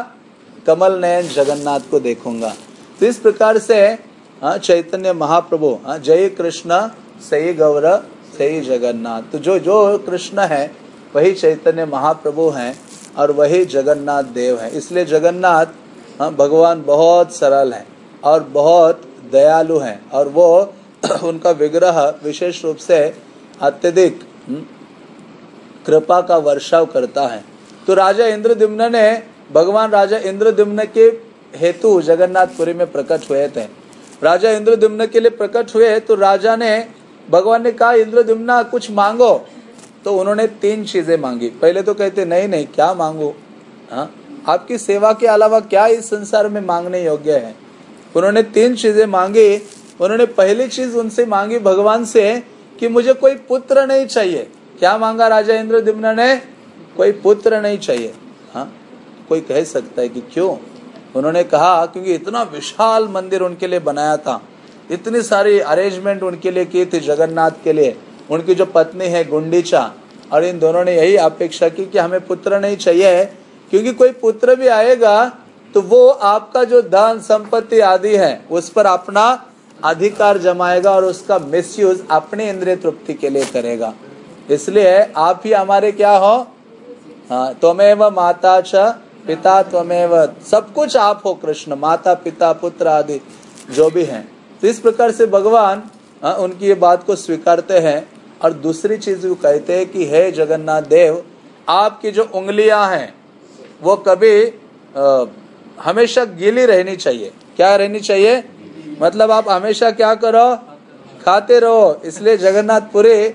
कमल नयन जगन्नाथ को देखूँगा। तो इस प्रकार से हाँ चैतन्य महाप्रभु हाँ जय कृष्ण सही गौर सही जगन्नाथ। तो जो जो कृष्ण है वही चैतन्य महाप्रभु हैं और वही जगन्नाथ देव है। इसलिए जगन्नाथ हाँ भगवान बहुत सरल है। और बहुत दयालु हैं। और वो उनका विग्रह विशेष रूप से अत्यधिक हम्म, कृपा का वर्षाव करता है। तो राजा इंद्रदिम्न ने भगवान राजा इंद्रदिम्न के हेतु जगन्नाथपुरी में प्रकट हुए थे। राजा इंद्रदुम्न के लिए प्रकट हुए तो राजा ने भगवान ने कहा इंद्रदुम्ना कुछ मांगो। तो उन्होंने तीन चीज़ें मांगी। पहले तो कहते नहीं नहीं क्या मांगो? हाँ आपकी सेवा के अलावा क्या इस संसार में मांगने योग्य है? उन्होंने तीन चीज़ें मांगी। उन्होंने पहली चीज़ उनसे मांगी भगवान से कि मुझे कोई पुत्र नहीं चाहिए। क्या मांगा राजा इंद्रदिम्न ने? कोई पुत्र नहीं चाहिए। हाँ कोई कह सकता है कि क्यों? उन्होंने कहा, क्योंकि इतना विशाल मंदिर उनके लिए बनाया था। इतनी सारी अरेंजमेंट उनके लिए की थी जगन्नाथ के लिए। उनकी जो पत्नी है, गुंडीचा, और इन दोनों ने यही अपेक्षा की कि हमें पुत्र नहीं चाहिए। क्योंकि कोई पुत्र भी आएगा तो वो आपका जो धन संपत्ति आदि है उस पर अपना अधिकार जमाएगा और उसका मिसयूज अपने इंद्रिय तृप्ति के लिए करेगा। इसलिए आप ही हमारे क्या हो? हाँ तुम्हें माता च पिता त्वमेव सब कुछ आप हो कृष्ण माता पिता पुत्र आदि जो भी हैं। तो इस प्रकार से भगवान आ, उनकी ये बात को स्वीकारते हैं और दूसरी चीज़ वो कहते हैं कि हे जगन्नाथ देव आपकी जो उंगलियाँ हैं वो कभी आ, हमेशा गीली रहनी चाहिए। क्या रहनी चाहिए? मतलब आप हमेशा क्या करो? खाते रहो। इसलिए जगन्नाथपुरी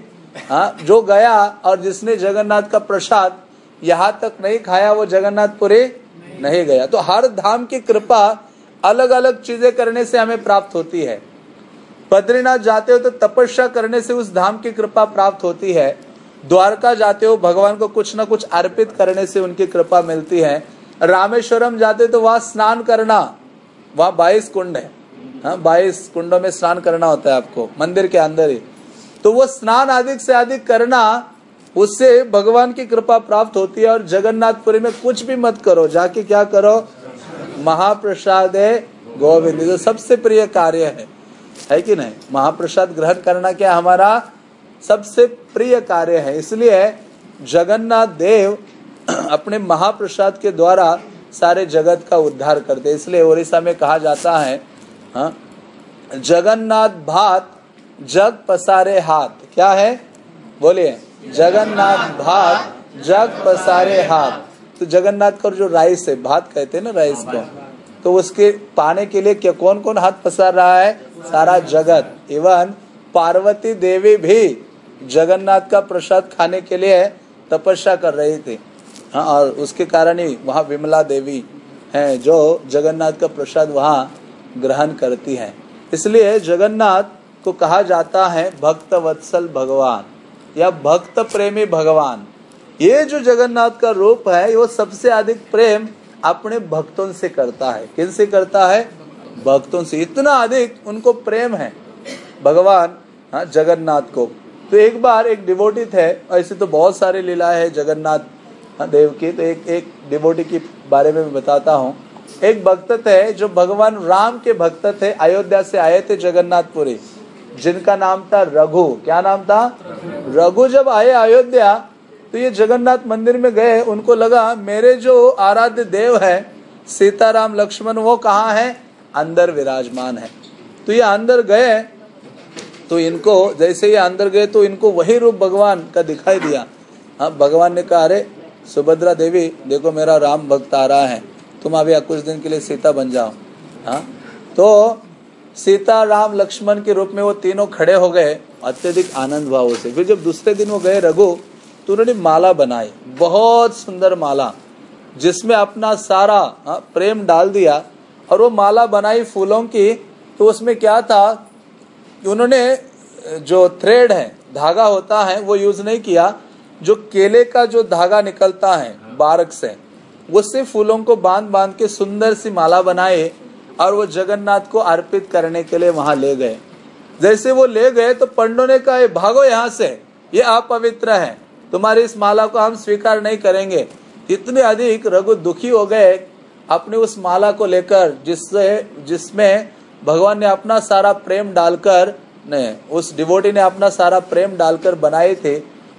हाँ जो गया और जिसने जगन्नाथ का प्रसाद यहाँ तक नहीं खाया, वो जगन्नाथपुरी नहीं गया। तो हर धाम की कृपा अलग अलग चीज़ें करने से हमें प्राप्त होती है। बद्रीनाथ जाते हो तो तपस्या करने से उस धाम की कृपा प्राप्त होती है। द्वारका जाते हो, भगवान को कुछ ना कुछ अर्पित करने से उनकी कृपा मिलती है। रामेश्वरम जाते तो वहाँ स्नान करना। वहाँ बाईस कुंड है। हाँ बाईस कुंडों में स्नान करना होता है आपको, मंदिर के अंदर ही। तो वो स्नान अधिक से अधिक करना, उससे भगवान की कृपा प्राप्त होती है और जगन्नाथपुरी में कुछ भी मत करो, जाके क्या करो? महाप्रसाद है, गोविंद। जो सबसे प्रिय कार्य है। है कि नहीं? महाप्रसाद ग्रहण करना क्या हमारा सबसे प्रिय कार्य है। इसलिए जगन्नाथ देव अपने महाप्रसाद के द्वारा सारे जगत का उद्धार करते इसलिए ओडिशा में कहा जाता है हाँ जगन्नाथ भात, जग पसारे हाथ। क्या है? बोलिए। जगन्नाथ भात, जग पसारे हाथ। तो जगन्नाथ का जो राइस है, भात कहते हैं ना राइस को तो उसके पाने के लिए क्या कौन कौन हाथ पसार रहा है? सारा जगत। इवन पार्वती देवी भी जगन्नाथ का प्रसाद खाने के लिए तपस्या कर रही थी। हाँ और उसके कारण ही वहाँ विमला देवी हैं, जो जगन्नाथ का प्रसाद वहाँ ग्रहण करती हैं। इसलिए जगन्नाथ को कहा जाता है भक्त वत्सल भगवान, या भक्त प्रेमी भगवान। ये जो जगन्नाथ का रूप है, वो सबसे अधिक प्रेम अपने भक्तों से करता है। किन से करता है? भक्तों से। इतना अधिक उनको प्रेम है भगवान हाँ जगन्नाथ को। तो एक बार एक डिवोटी थे, ऐसे तो बहुत सारे लीला है जगन्नाथ देव की तो एक एक डिवोटी की बारे में मैं बताता हूँ। एक भक्त थे जो भगवान राम के भक्त थे, अयोध्या से आए थे जगन्नाथपुरी। जिनका नाम था रघु। क्या नाम था? रघु जब आए अयोध्या तो ये जगन्नाथ मंदिर में गए। उनको लगा, मेरे जो आराध्य देव है, सीताराम, लक्ष्मण, वो कहाँ है? अंदर विराजमान है। तो ये अंदर गए तो इनको, जैसे ये अंदर गए तो इनको वही रूप भगवान का दिखाई दिया। हाँ भगवान ने कहा, अरे सुभद्रा देवी देखो मेरा राम भक्त आ रहा है। तुम अभी कुछ दिन के लिए सीता बन जाओ। हाँ? तो सीता राम लक्ष्मण के रूप में वो तीनों खड़े हो गए अत्यधिक आनंद भाव से। फिर जब दूसरे दिन वो गए रघु तो उन्होंने माला बनाई। बहुत सुंदर माला जिसमें अपना सारा हाँ, प्रेम डाल दिया। और वो माला बनाई फूलों की तो उसमें क्या था उन्होंने जो थ्रेड है धागा होता है वो यूज़ नहीं किया। जो केले का जो धागा निकलता है बारक से उससे फूलों को बाँध बाँध के सुंदर सी माला बनाए और वो जगन्नाथ को अर्पित करने के लिए वहाँ ले गए। जैसे वो ले गए तो पंडो ने कहा भागो यहाँ से ये अपवित्र है। तुम्हारी इस माला को हम स्वीकार नहीं करेंगे। इतने अधिक रघु दुखी हो गए अपने उस माला को लेकर जिससे जिसमें भगवान ने अपना सारा प्रेम डालकर ने उस डिवोटी ने अपना सारा प्रेम डालकर बनाए थे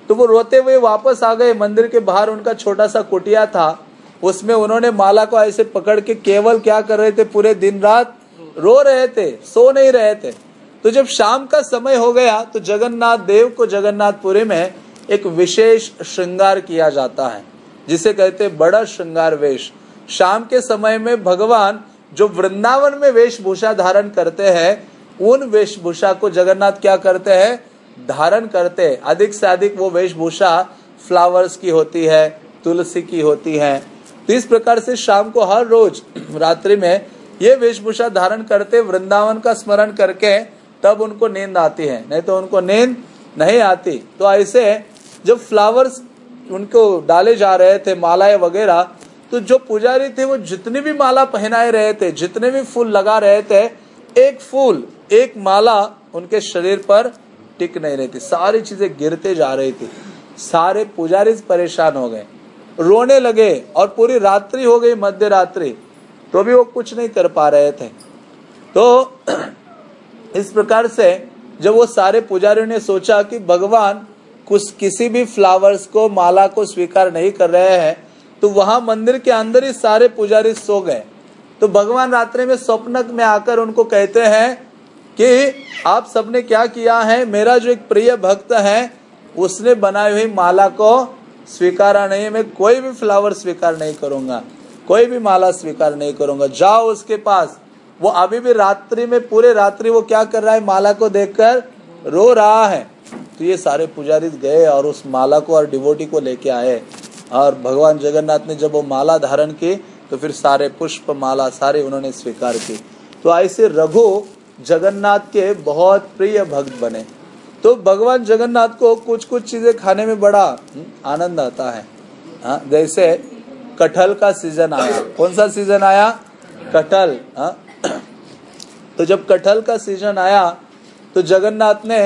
तो वो रोते हुए वापस आ गए। मंदिर के बाहर उनका छोटा सा कुटिया था। उसमें उन्होंने माला को ऐसे पकड़ के केवल क्या कर रहे थे? पूरे दिन रात रो रहे थे, सो नहीं रहे थे। तो जब शाम का समय हो गया तो जगन्नाथ देव को जगन्नाथपुरी में एक विशेष श्रृंगार किया जाता है, जिसे कहते बड़ा श्रृंगार वेश। शाम के समय में भगवान जो वृंदावन में वेशभूषा धारण करते हैं, उन वेशभूषा को जगन्नाथ क्या करते हैं? धारण करते अधिक से अधिक वो वेशभूषा फ्लावर्स की होती है, तुलसी की होती है। तो इस प्रकार से शाम को हर रोज रात्रि में ये वेशभूषा धारण करते वृंदावन का स्मरण करके तब उनको नींद आती है। नहीं तो उनको नींद नहीं आती। तो ऐसे जब फ्लावर्स उनको डाले जा रहे थे, मालाएँ वगैरह तो जो पुजारी थे वो जितने भी माला पहनाए रहे थे, जितने भी फूल लगा रहे थे, एक फूल, एक माला उनके शरीर पर टिक नहीं रही थी। सारी चीज़ें गिरते जा रही थी। सारे पुजारी परेशान हो गए। रोने लगे और पूरी रात्रि हो गई मध्य रात्रि तो भी वो कुछ नहीं कर पा रहे थे। तो इस प्रकार से जब वो सारे पुजारियों ने सोचा कि भगवान कुछ किसी भी फ्लावर्स को, माला को स्वीकार नहीं कर रहे हैं तो वहाँ मंदिर के अंदर ही सारे पुजारी सो गए। तो भगवान रात्रि में स्वप्न में आकर उनको कहते हैं कि आप सबने क्या किया है? मेरा जो एक प्रिय भक्त है, उसने बनाई हुई माला को स्वीकारा नहीं मैं कोई भी फ्लावर स्वीकार नहीं करूँगा। कोई भी माला स्वीकार नहीं करूँगा। जाओ उसके पास। वो अभी भी रात्रि में, पूरे रात्रि वो क्या कर रहा है? माला को देखकर रो रहा है। तो ये सारे पुजारी गए और उस माला को और डिवोटी को लेके आए। और भगवान जगन्नाथ ने जब वो माला धारण की तो फिर सारे पुष्प माला सारे उन्होंने स्वीकार की। तो ऐसे रघु जगन्नाथ के बहुत प्रिय भक्त बने। तो भगवान जगन्नाथ को कुछ कुछ चीज़ें खाने में बड़ा हम्म, आनंद आता है। हाँ जैसे कटहल का सीज़न आया। कौन सा सीज़न आया? कटहल हाँ। तो जब कटहल का सीज़न आया तो जगन्नाथ ने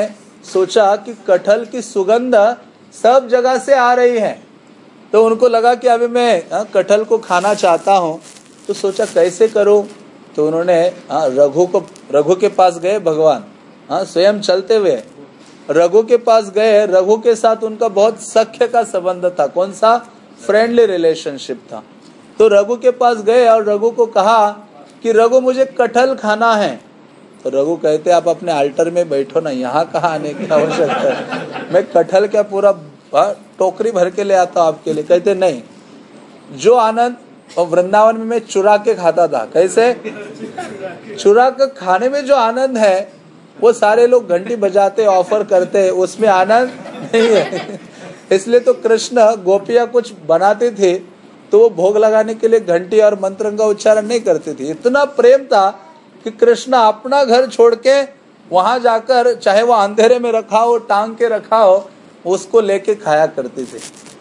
सोचा कि कटहल की सुगंध सब जगह से आ रही है। तो उनको लगा कि अभी मैं हाँ, कटहल को खाना चाहता हूँ। तो सोचा कैसे करूँ? तो उन्होंने हाँ, रघु को रघु के पास गए भगवान। हाँ स्वयं चलते हुए। रघु के पास गए रघु के साथ उनका बहुत सख्य का संबंध था। कौन सा? फ्रेंडली रिलेशनशिप था। तो रघु के पास गए और रघु को कहा कि रघु मुझे कटहल खाना है। तो रघु कहते आप अपने अल्टर में बैठो ना यहाँ कहा आने की आवश्यकता है? मैं कटहल क्या पूरा टोकरी भर के ले आता हूँ आपके लिए? कहते नहीं। जो आनंद और वृंदावन में मैं चुरा के खाता था। कैसे? चुरा के खाने में जो आनंद है, वो सारे लोग घंटी बजाते ऑफ़र करते, उसमें आनंद नहीं है। इसलिए तो कृष्ण गोपिया कुछ बनाते थे तो वो भोग लगाने के लिए घंटी और मंत्र का उच्चारण नहीं करते थे। इतना प्रेम था कि कृष्ण अपना घर छोड़ के वहाँ जाकर, चाहे वो अंधेरे में रखा हो, टांग के रखा हो, उसको लेके खाया करते थे।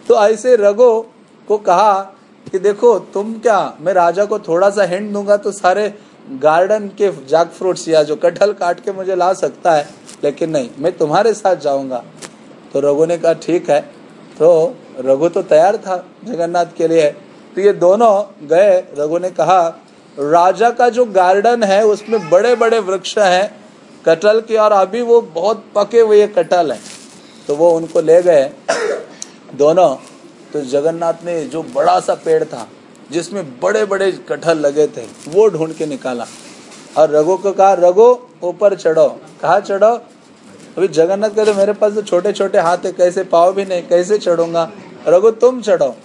तो ऐसे रघो को कहा कि देखो, तुम क्या, मैं राजा को थोड़ा सा हिंट दूँगा तो सारे गार्डन के जैक फ्रूट्स या जो कटहल काट के मुझे ला सकता है, लेकिन नहीं, मैं तुम्हारे साथ जाऊँगा। तो रघु ने कहा, ठीक है। तो रघु तो तैयार था जगन्नाथ के लिए। तो ये दोनों गए, रघु ने कहा, राजा का जो गार्डन है, उसमें बड़े बड़े वृक्ष हैं। कटहल के, और अभी वो बहुत पके हुए कटहल है। तो वो उनको ले गए। दोनों तो जगन्नाथ ने जो बड़ा सा पेड़ था, जिसमें बड़े बड़े कटहल लगे थे, वो ढूंढ के निकाला। और रघु को कहा, रघु, ऊपर चढ़ो। कहा, चढ़ो? अभी जगन्नाथ कहते, मेरे पास तो छोटे छोटे हाथ है, कैसे पाओ भी नहीं, कैसे चढ़ूँगा? रघु, तुम चढ़ो।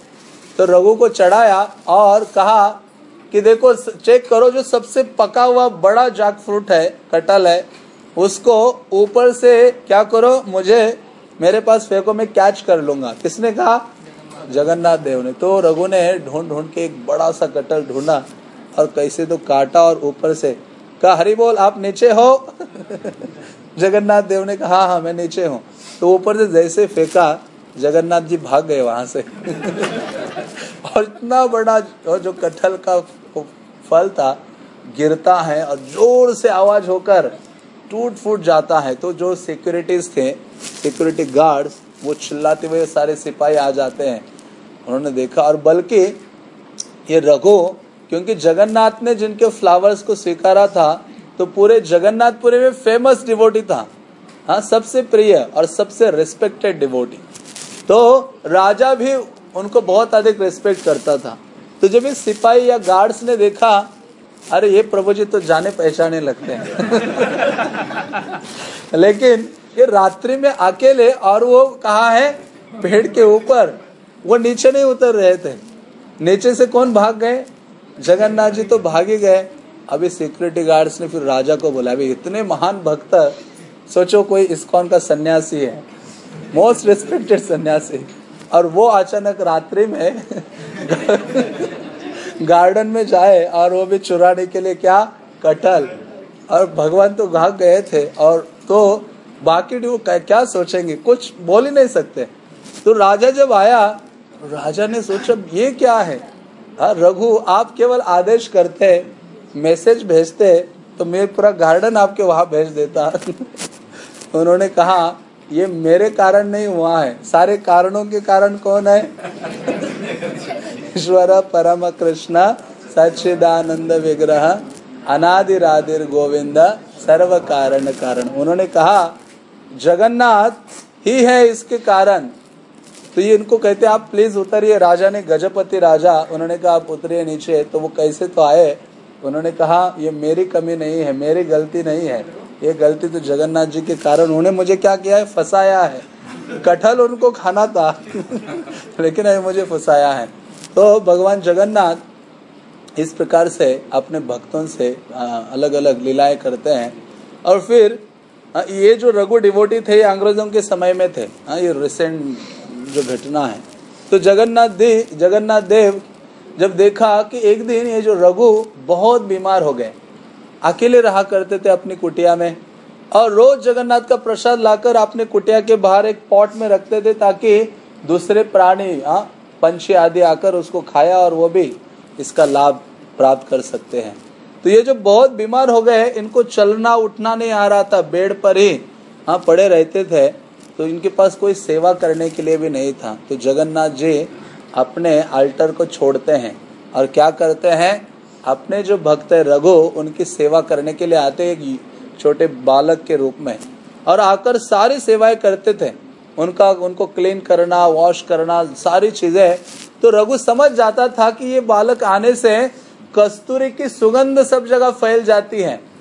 तो रघु को चढ़ाया और कहा कि देखो चेक करो, जो सबसे पका हुआ बड़ा जैक फ्रूट है कटल है, उसको ऊपर से क्या करो, मुझे, मेरे पास फेंको, मैं कैच कर लूँगा। किसने कहा? जगन्नाथ देव ने। तो रघु ने ढूंढ ढूंढ के एक बड़ा सा कटल ढूंढा और कैसे तो काटा और ऊपर से कहा, हरी बोल, आप नीचे हो? जगन्नाथ देव ने कहा हाँ हाँ मैं नीचे हूँ। तो ऊपर से जैसे फेंका, जगन्नाथ जी भाग गए वहाँ से। और इतना बड़ा और जो कटहल का फल था, गिरता है और ज़ोर से आवाज़ होकर टूट फूट जाता है। तो जो सिक्योरिटीज थे सिक्योरिटी गार्ड्स वो चिल्लाते हुए सारे सिपाही आ जाते हैं। उन्होंने देखा। और बल्कि ये रघो, क्योंकि जगन्नाथ ने जिनके फ्लावर्स को स्वीकारा था तो पूरे जगन्नाथपुरी में फ़ेमस डिवोटी था। हाँ सबसे प्रिय और सबसे रिस्पेक्टेड डिवोटी तो राजा भी उनको बहुत अधिक रिस्पेक्ट करता था। तो जब ये सिपाही या गार्ड्स ने देखा, अरे, ये प्रभु जी तो जाने पहचाने लगते हैं। लेकिन ये रात्रि में अकेले और वो कहा है? पेड़ के ऊपर। वो नीचे नहीं उतर रहे थे। नीचे से कौन भाग गए? जगन्नाथ जी तो भागे गए। अभी सिक्योरिटी गार्ड्स ने फिर राजा को बोला, अभी इतने महान भक्त सोचो कोई इस्कॉन का सन्यासी है मोस्ट रिस्पेक्टेड सन्यासी और वो अचानक रात्रि में गार्डन में जाए और वो भी चुराने के लिए क्या? कटल। और भगवान तो भाग गए थे और तो बाकी क्या सोचेंगे? कुछ बोल ही नहीं सकते। तो राजा जब आया राजा ने सोचा ये क्या है? हाँ, रघु आप केवल आदेश करते मैसेज भेजते तो मैं पूरा गार्डन आपके वहाँ भेज देता। उन्होंने कहा ये मेरे कारण नहीं हुआ है। सारे कारणों के कारण कौन है? ईश्वर परम कृष्ण सच्चिदानंद विग्रह अनादिरादिर गोविंद सर्व कारण कारण। उन्होंने कहा जगन्नाथ ही है इसके कारण। तो ये इनको कहते आप प्लीज़ उतरिए, राजा ने गजपति राजा, उन्होंने कहा, आप उतरिए नीचे। तो वो कैसे तो आए, उन्होंने कहा, ये मेरी कमी नहीं है, मेरी गलती नहीं है। ये गलती तो जगन्नाथ जी के कारण, उन्होंने मुझे क्या किया है? फंसाया है। कटहल उनको खाना था, लेकिन मुझे फंसाया है। तो भगवान जगन्नाथ इस प्रकार से अपने भक्तों से अलग अलग लीलाएँ करते हैं। और फिर ये जो रघु डिवोटी थे, ये अंग्रेज़ों के समय में थे। ये रिसेंट जो घटना है। तो जगन्नाथ देव जगन्नाथ देव जब देखा कि एक दिन ये जो रघु बहुत बीमार हो गए, अकेले रहा करते थे अपनी कुटिया में और रोज जगन्नाथ का प्रसाद लाकर अपने कुटिया के बाहर एक पॉट में रखते थे ताकि दूसरे प्राणी हाँ पंछी आदि आकर उसको खाया और वो भी इसका लाभ प्राप्त कर सकते हैं। तो ये जो बहुत बीमार हो गए, इनको चलना उठना नहीं आ रहा था, बेड पर ही हाँ पड़े रहते थे। तो इनके पास कोई सेवा करने के लिए भी नहीं था। तो जगन्नाथ जी अपने अल्टर को छोड़ते हैं और क्या करते हैं? अपने जो भक्त है, रघु, उनकी सेवा करने के लिए आते एक छोटे बालक के रूप में। और आकर सारी सेवाएँ करते थे। उनका, उनको क्लीन करना वॉश करना, सारी चीज़ें। तो रघु समझ जाता था कि ये बालक आने से कस्तूरी की सुगंध सब जगह फैल जाती है।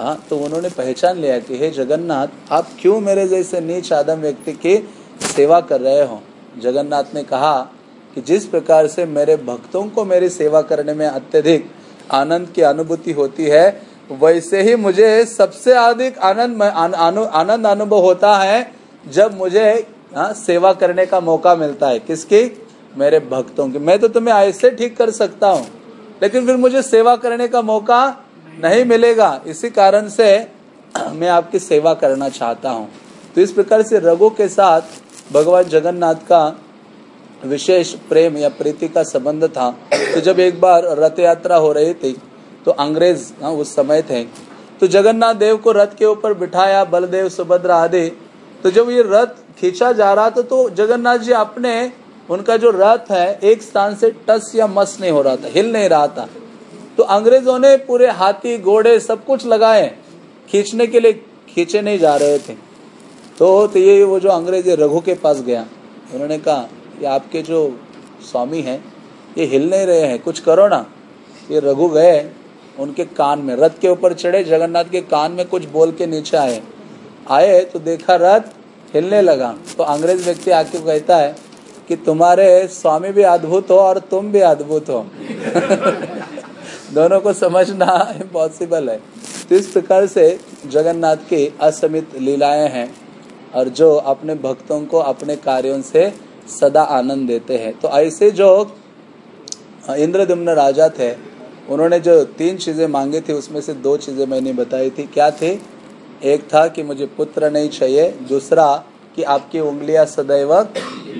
हाँ तो उन्होंने पहचान लिया कि हे जगन्नाथ आप क्यों मेरे जैसे नीच आदम व्यक्ति की सेवा कर रहे हो? जगन्नाथ ने कहा कि जिस प्रकार से मेरे भक्तों को मेरी सेवा करने में अत्यधिक आनंद की अनुभूति होती है वैसे ही मुझे सबसे अधिक आनंद आनंद अनुभव होता है जब मुझे आ, सेवा करने का मौका मिलता है। किसकी? मेरे भक्तों की। मैं तो तुम्हें ऐसे ठीक कर सकता हूँ लेकिन फिर मुझे सेवा करने का मौका नहीं मिलेगा। इसी कारण से मैं आपकी सेवा करना चाहता हूँ। तो इस प्रकार से रघु के साथ भगवान जगन्नाथ का विशेष प्रेम या प्रीति का संबंध था। तो जब एक बार रथ यात्रा हो रही थी तो अंग्रेज़ हाँ, उस समय थे। तो जगन्नाथ देव को रथ के ऊपर बिठाया बलदेव सुभद्रा आदि। तो जब ये रथ खींचा जा रहा था तो जगन्नाथ जी अपने उनका जो रथ है एक स्थान से टस या मस नहीं हो रहा था हिल नहीं रहा था। तो अंग्रेज़ों ने पूरे हाथी घोड़े सब कुछ लगाए। खींचने के लिए खींचे नहीं जा रहे थे। तो, तो ये वो जो अंग्रेज़ रघु के पास गया। उन्होंने कहा ये आपके जो स्वामी हैं ये हिल नहीं रहे हैं। कुछ करो ना। ये रघु गए उनके कान में रथ के ऊपर चढ़े। जगन्नाथ के कान में कुछ बोल के नीचे आए। आए तो देखा रथ हिलने लगा। तो अंग्रेज़ व्यक्ति आके कहता है कि तुम्हारे स्वामी भी अद्भुत हो और तुम भी अद्भुत हो। दोनों को समझना इम्पॉसिबल है। तो इस प्रकार से जगन्नाथ की असमित लीलाएँ हैं और जो अपने भक्तों को अपने कार्यों से सदा आनंद देते हैं। तो ऐसे जो इंद्रदम्न राजा थे, उन्होंने जो तीन चीज़ें मांगी थी, उसमें से दो चीज़ें मैंने बताई थी। क्या थी? एक था कि मुझे पुत्र नहीं चाहिए, दूसरा कि आपकी उंगलियाँ सदैव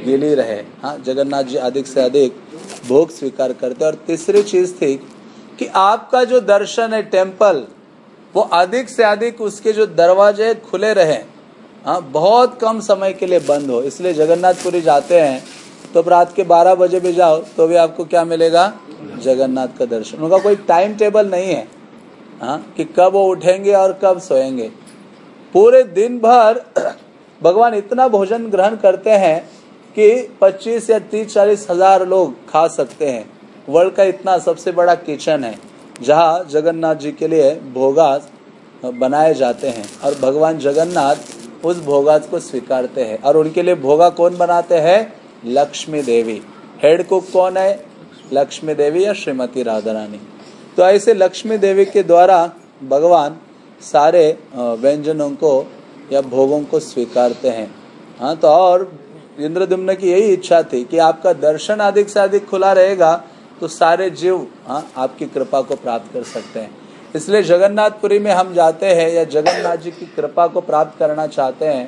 गिली रहे। हाँ जगन्नाथ जी अधिक से अधिक भोग स्वीकार करते और तीसरी चीज़ थी कि आपका जो दर्शन है टेंपल वो अधिक से अधिक उसके जो दरवाजे खुले रहे हाँ बहुत कम समय के लिए बंद हो। इसलिए जगन्नाथपुरी जाते हैं तो रात के 12 बजे भी जाओ तो भी आपको क्या मिलेगा? जगन्नाथ का दर्शन। उनका कोई टाइम टेबल नहीं है हाँ कि कब वो उठेंगे और कब सोएँगे। पूरे दिन भर भगवान इतना भोजन ग्रहण करते हैं कि 25 या 30 चालीस हज़ार लोग खा सकते हैं। वर्ल्ड का इतना सबसे बड़ा किचन है, जहाँ जगन्नाथ जी के लिए भोगास बनाए जाते हैं और भगवान जगन्नाथ उस भोगास को स्वीकारते हैं। और उनके लिए भोगा कौन बनाते हैं? लक्ष्मी देवी। हेड कुक कौन है? लक्ष्मी देवी या श्रीमती राधा रानी तो ऐसे लक्ष्मी देवी के द्वारा भगवान सारे व्यंजनों को या भोगों को स्वीकारते हैं। हाँ तो और इंद्रदुम्न की यही इच्छा थी कि आपका दर्शन अधिक से अधिक खुला रहेगा तो सारे जीव हाँ आपकी कृपा को प्राप्त कर सकते हैं। इसलिए जगन्नाथपुरी में हम जाते हैं या जगन्नाथ जी की कृपा को प्राप्त करना चाहते हैं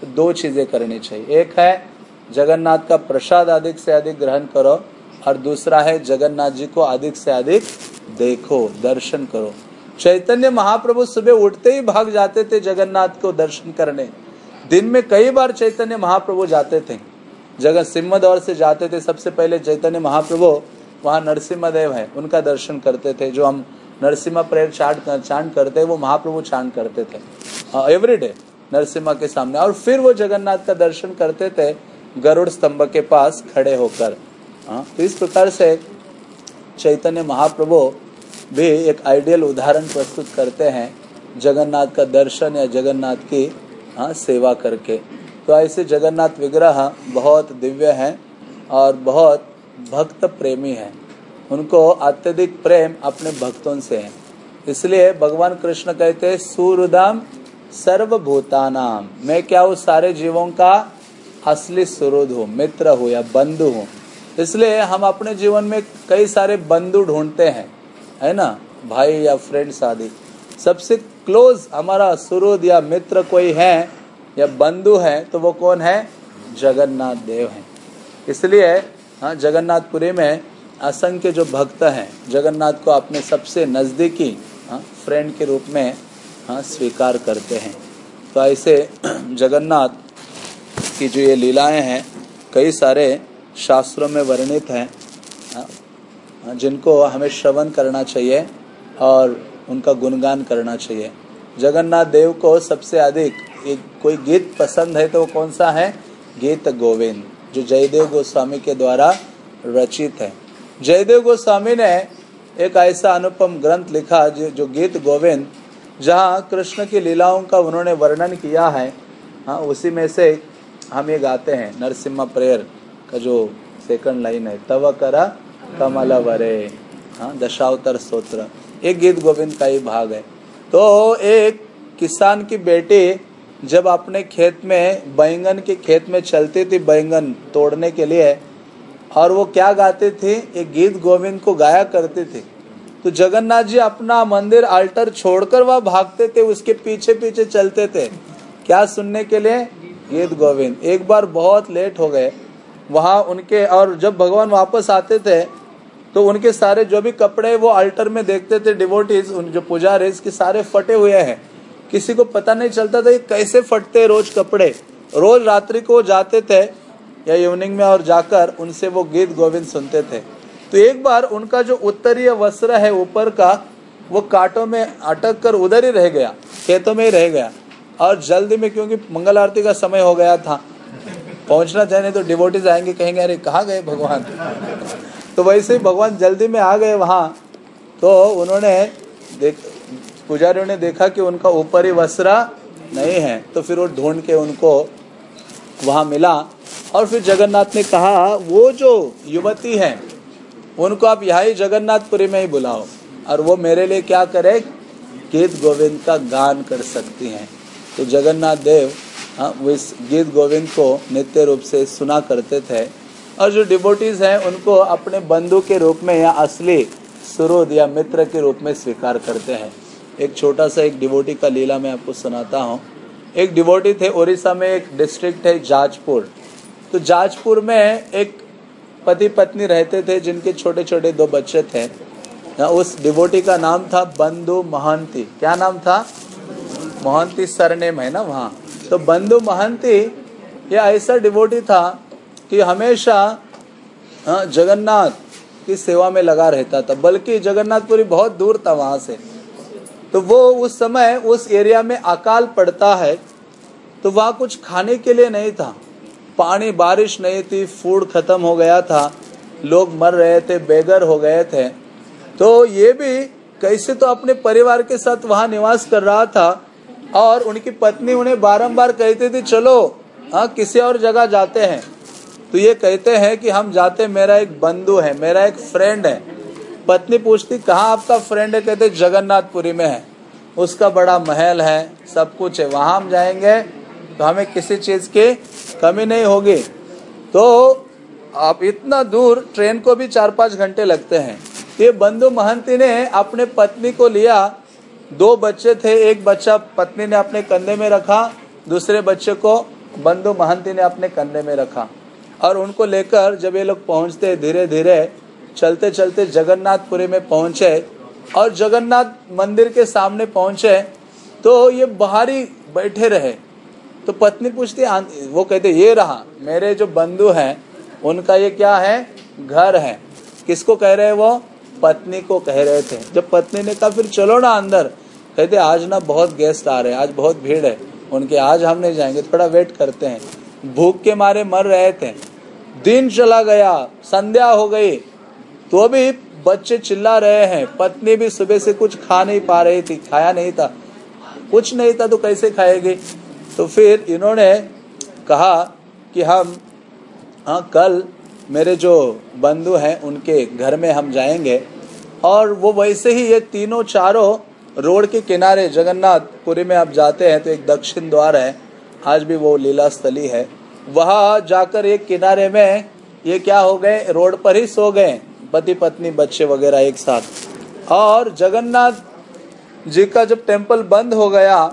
तो दो चीज़ें करनी चाहिए। एक है, जगन्नाथ का प्रसाद अधिक से अधिक ग्रहण करो, और दूसरा है, जगन्नाथ जी को अधिक से अधिक देखो, दर्शन करो। चैतन्य महाप्रभु सुबह उठते ही भाग जाते थे जगन्नाथ को दर्शन करने। दिन में कई बार चैतन्य महाप्रभु जाते थे। जगह सिंह दौर से जाते थे, सबसे पहले चैतन्य महाप्रभु वहाँ नरसिम्हा देव है, उनका दर्शन करते थे, जो हम नरसिम्हा प्रेयर चांट चांट करते वो महाप्रभु चांट करते थे। एवरी डे नरसिम्हा के सामने। और फिर वो जगन्नाथ का दर्शन करते थे, गरुड़ स्तंभ के पास खड़े होकर। हाँ तो इस प्रकार से चैतन्य महाप्रभु भी एक आइडियल उदाहरण प्रस्तुत करते हैं, जगन्नाथ का दर्शन या जगन्नाथ की हाँ सेवा करके। तो ऐसे जगन्नाथ विग्रह बहुत दिव्य हैं और बहुत भक्त प्रेमी हैं। उनको अत्यधिक प्रेम अपने भक्तों से है। इसलिए भगवान कृष्ण कहते हैं, सूरदाम सर्वभूतानाम। मैं क्या उस सारे जीवों का असली सुरुद हूँ, मित्र हूँ या बंधु हूँ। इसलिए हम अपने जीवन में कई सारे बंधु ढूंढते हैं, है ना? भाई या फ्रेंड्स आदि। सबसे क्लोज हमारा सुरुद या मित्र कोई है या बंधु है तो वो कौन है? जगन्नाथ देव है। इसलिए हाँ जगन्नाथपुरी में असंख्य जो भक्त हैं जगन्नाथ को अपने सबसे नज़दीकी हाँ फ्रेंड के रूप में हाँ स्वीकार करते हैं। तो ऐसे जगन्नाथ की जो ये लीलाएँ हैं कई सारे शास्त्रों में वर्णित हैं हाँ, हाँ, जिनको हमें श्रवण करना चाहिए और उनका गुणगान करना चाहिए। जगन्नाथ देव को सबसे अधिक एक कोई गीत पसंद है तो वो कौन सा है? गीत गोविंद। जो जयदेव गोस्वामी के द्वारा रचित है। जयदेव गोस्वामी ने एक ऐसा अनुपम ग्रंथ लिखा जो, जो गीत गोविंद जहाँ कृष्ण की लीलाओं का उन्होंने वर्णन किया है। हाँ उसी में से हम ये गाते हैं नरसिम्हा प्रेयर का जो सेकंड लाइन है तव करा कमल वरे। हाँ दशावतर स्त्रोत्र एक गीत गोविंद का ही भाग है। तो एक किसान की बेटी जब अपने खेत में, बैंगन के खेत में चलती थी बैंगन तोड़ने के लिए, और वो क्या गाते थे? एक गीत गोविंद को गाया करते थे। तो जगन्नाथ जी अपना मंदिर अल्टर छोड़कर वह भागते थे, उसके पीछे पीछे चलते थे। क्या सुनने के लिए? गीत गोविंद। एक बार बहुत लेट हो गए। वहाँ उनके, और जब भगवान वापस आते थे तो उनके सारे जो भी कपड़े वो अल्टर में देखते थे डिवोटीज उन जो पुजारी के सारे फटे हुए हैं। किसी को पता नहीं चलता था ये कैसे फटते रोज कपड़े। रोज रात्रि को जाते थे, या इवनिंग में और जाकर उनसे वो गीत गोविंद सुनते थे। तो एक बार उनका जो उत्तरीय वस्त्र है ऊपर का, वो कांटों में अटक कर उधर ही रह गया, खेतों में ही रह गया। और जल्दी में, क्योंकि मंगल आरती का समय हो गया था, पहुँचना चाहे तो डिवोटीज आएँगे, कहेंगे, अरे, कहाँ गए भगवान? तो वैसे ही भगवान जल्दी में आ गए वहाँ। तो उन्होंने देख पुजारियों ने देखा कि उनका ऊपरी वस्त्र नहीं है तो फिर वो ढूंढ के उनको वहाँ मिला। और फिर जगन्नाथ ने कहा वो जो युवती है उनको आप यहाँ ही जगन्नाथपुरी में ही बुलाओ। और वो मेरे लिए क्या करे? गीत गोविंद का गान कर सकती हैं। तो जगन्नाथ देव हाँ, वो इस गीत गोविंद को नित्य रूप से सुना करते थे। और जो डिबोटीज हैं उनको अपने बंधु के रूप में या असली सुरुद या मित्र के रूप में स्वीकार करते हैं। एक छोटा सा एक डिवोटी का लीला मैं आपको सुनाता हूँ। एक डिवोटी थे उड़ीसा में एक डिस्ट्रिक्ट है जाजपुर। तो जाजपुर में एक पति पत्नी रहते थे जिनके छोटे छोटे दो बच्चे थे। उस डिवोटी का नाम था बंधु महंती। क्या नाम था? महंती सरनेम है ना वहाँ। तो बंधु महंती ये ऐसा डिवोटी था कि हमेशा हाँ, जगन्नाथ की सेवा में लगा रहता था। बल्कि जगन्नाथपुरी बहुत दूर था वहाँ से। तो वो उस समय उस एरिया में अकाल पड़ता है तो वहाँ कुछ खाने के लिए नहीं था। पानी बारिश नहीं थी फ़ूड खत्म हो गया था, लोग मर रहे थे बेगर हो गए थे। तो ये भी कैसे तो अपने परिवार के साथ वहाँ निवास कर रहा था और उनकी पत्नी उन्हें बारंबार कहती थी, चलो हाँ किसी और जगह जाते हैं। तो ये कहते हैं कि, हम जाते मेरा एक बंधु है, मेरा एक फ्रेंड है। पत्नी पूछती, कहाँ आपका फ्रेंड है? कहते, जगन्नाथपुरी में है। उसका बड़ा महल है, सब कुछ है। वहाँ हम जाएँगे तो हमें किसी चीज़ की कमी नहीं होगी। तो आप इतना दूर ट्रेन को भी चार पाँच घंटे लगते हैं। ये बंधु महंती ने अपने पत्नी को लिया। दो बच्चे थे, एक बच्चा पत्नी ने अपने कंधे में रखा, दूसरे बच्चे को बंधु महंती ने अपने कंधे में रखा। और उनको लेकर जब ये लोग पहुँचते धीरे धीरे चलते चलते जगन्नाथपुरी में पहुँचे और जगन्नाथ मंदिर के सामने पहुँचे तो ये बाहरी बैठे रहे। तो पत्नी पूछती वो कहते, ये रहा, मेरे जो बंधु हैं, उनका ये क्या है? घर है। किसको कह रहे वो? पत्नी को कह रहे थे। जब पत्नी ने कहा, फिर चलो ना अंदर। कहते, आज ना बहुत गेस्ट आ रहे हैं, आज बहुत भीड़ है। उनके आज हम नहीं जाएँगे, थोड़ा वेट करते हैं। भूख के मारे मर रहे थे। दिन चला गया, संध्या हो गई। तो भी बच्चे चिल्ला रहे हैं। पत्नी भी सुबह से कुछ खा नहीं पा रही थी, खाया नहीं था। कुछ नहीं था तो कैसे खाएगी? तो फिर इन्होंने कहा कि हम हाँ कल मेरे जो बंधु हैं, उनके घर में हम जाएँगे। और वो वैसे ही ये तीनों चारों रोड के किनारे, जगन्नाथपुरी में आप जाते हैं तो एक दक्षिण द्वार है। आज भी वो लीला स्थली है। वहाँ जाकर एक किनारे में ये क्या हो गए? रोड पर ही सो गए। पति पत्नी बच्चे वगैरह एक साथ। और जगन्नाथ जी का जब टेंपल बंद हो गया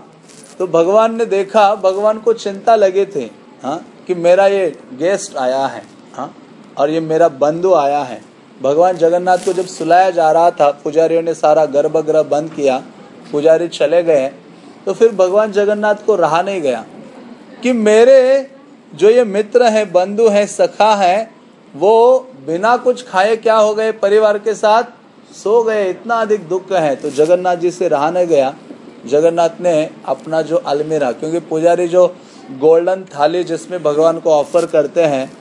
तो भगवान ने देखा, भगवान को चिंता लगे थे हाँ कि मेरा ये गेस्ट आया है हाँ और ये मेरा बंधु आया है। भगवान जगन्नाथ को जब सुलाया जा रहा था, पुजारियों ने सारा गर्भगृह बंद किया, पुजारी चले गए तो फिर भगवान जगन्नाथ को रहा नहीं गया, कि मेरे जो ये मित्र हैं, बंधु हैं, सखा हैं वो बिना कुछ खाए क्या हो गए परिवार के साथ? सो गए, इतना अधिक दुख है। तो जगन्नाथ जी से रहा नहीं गया। जगन्नाथ ने अपना जो अलमीरा, क्योंकि पुजारी जो गोल्डन थाली जिसमें भगवान को ऑफ़र करते हैं,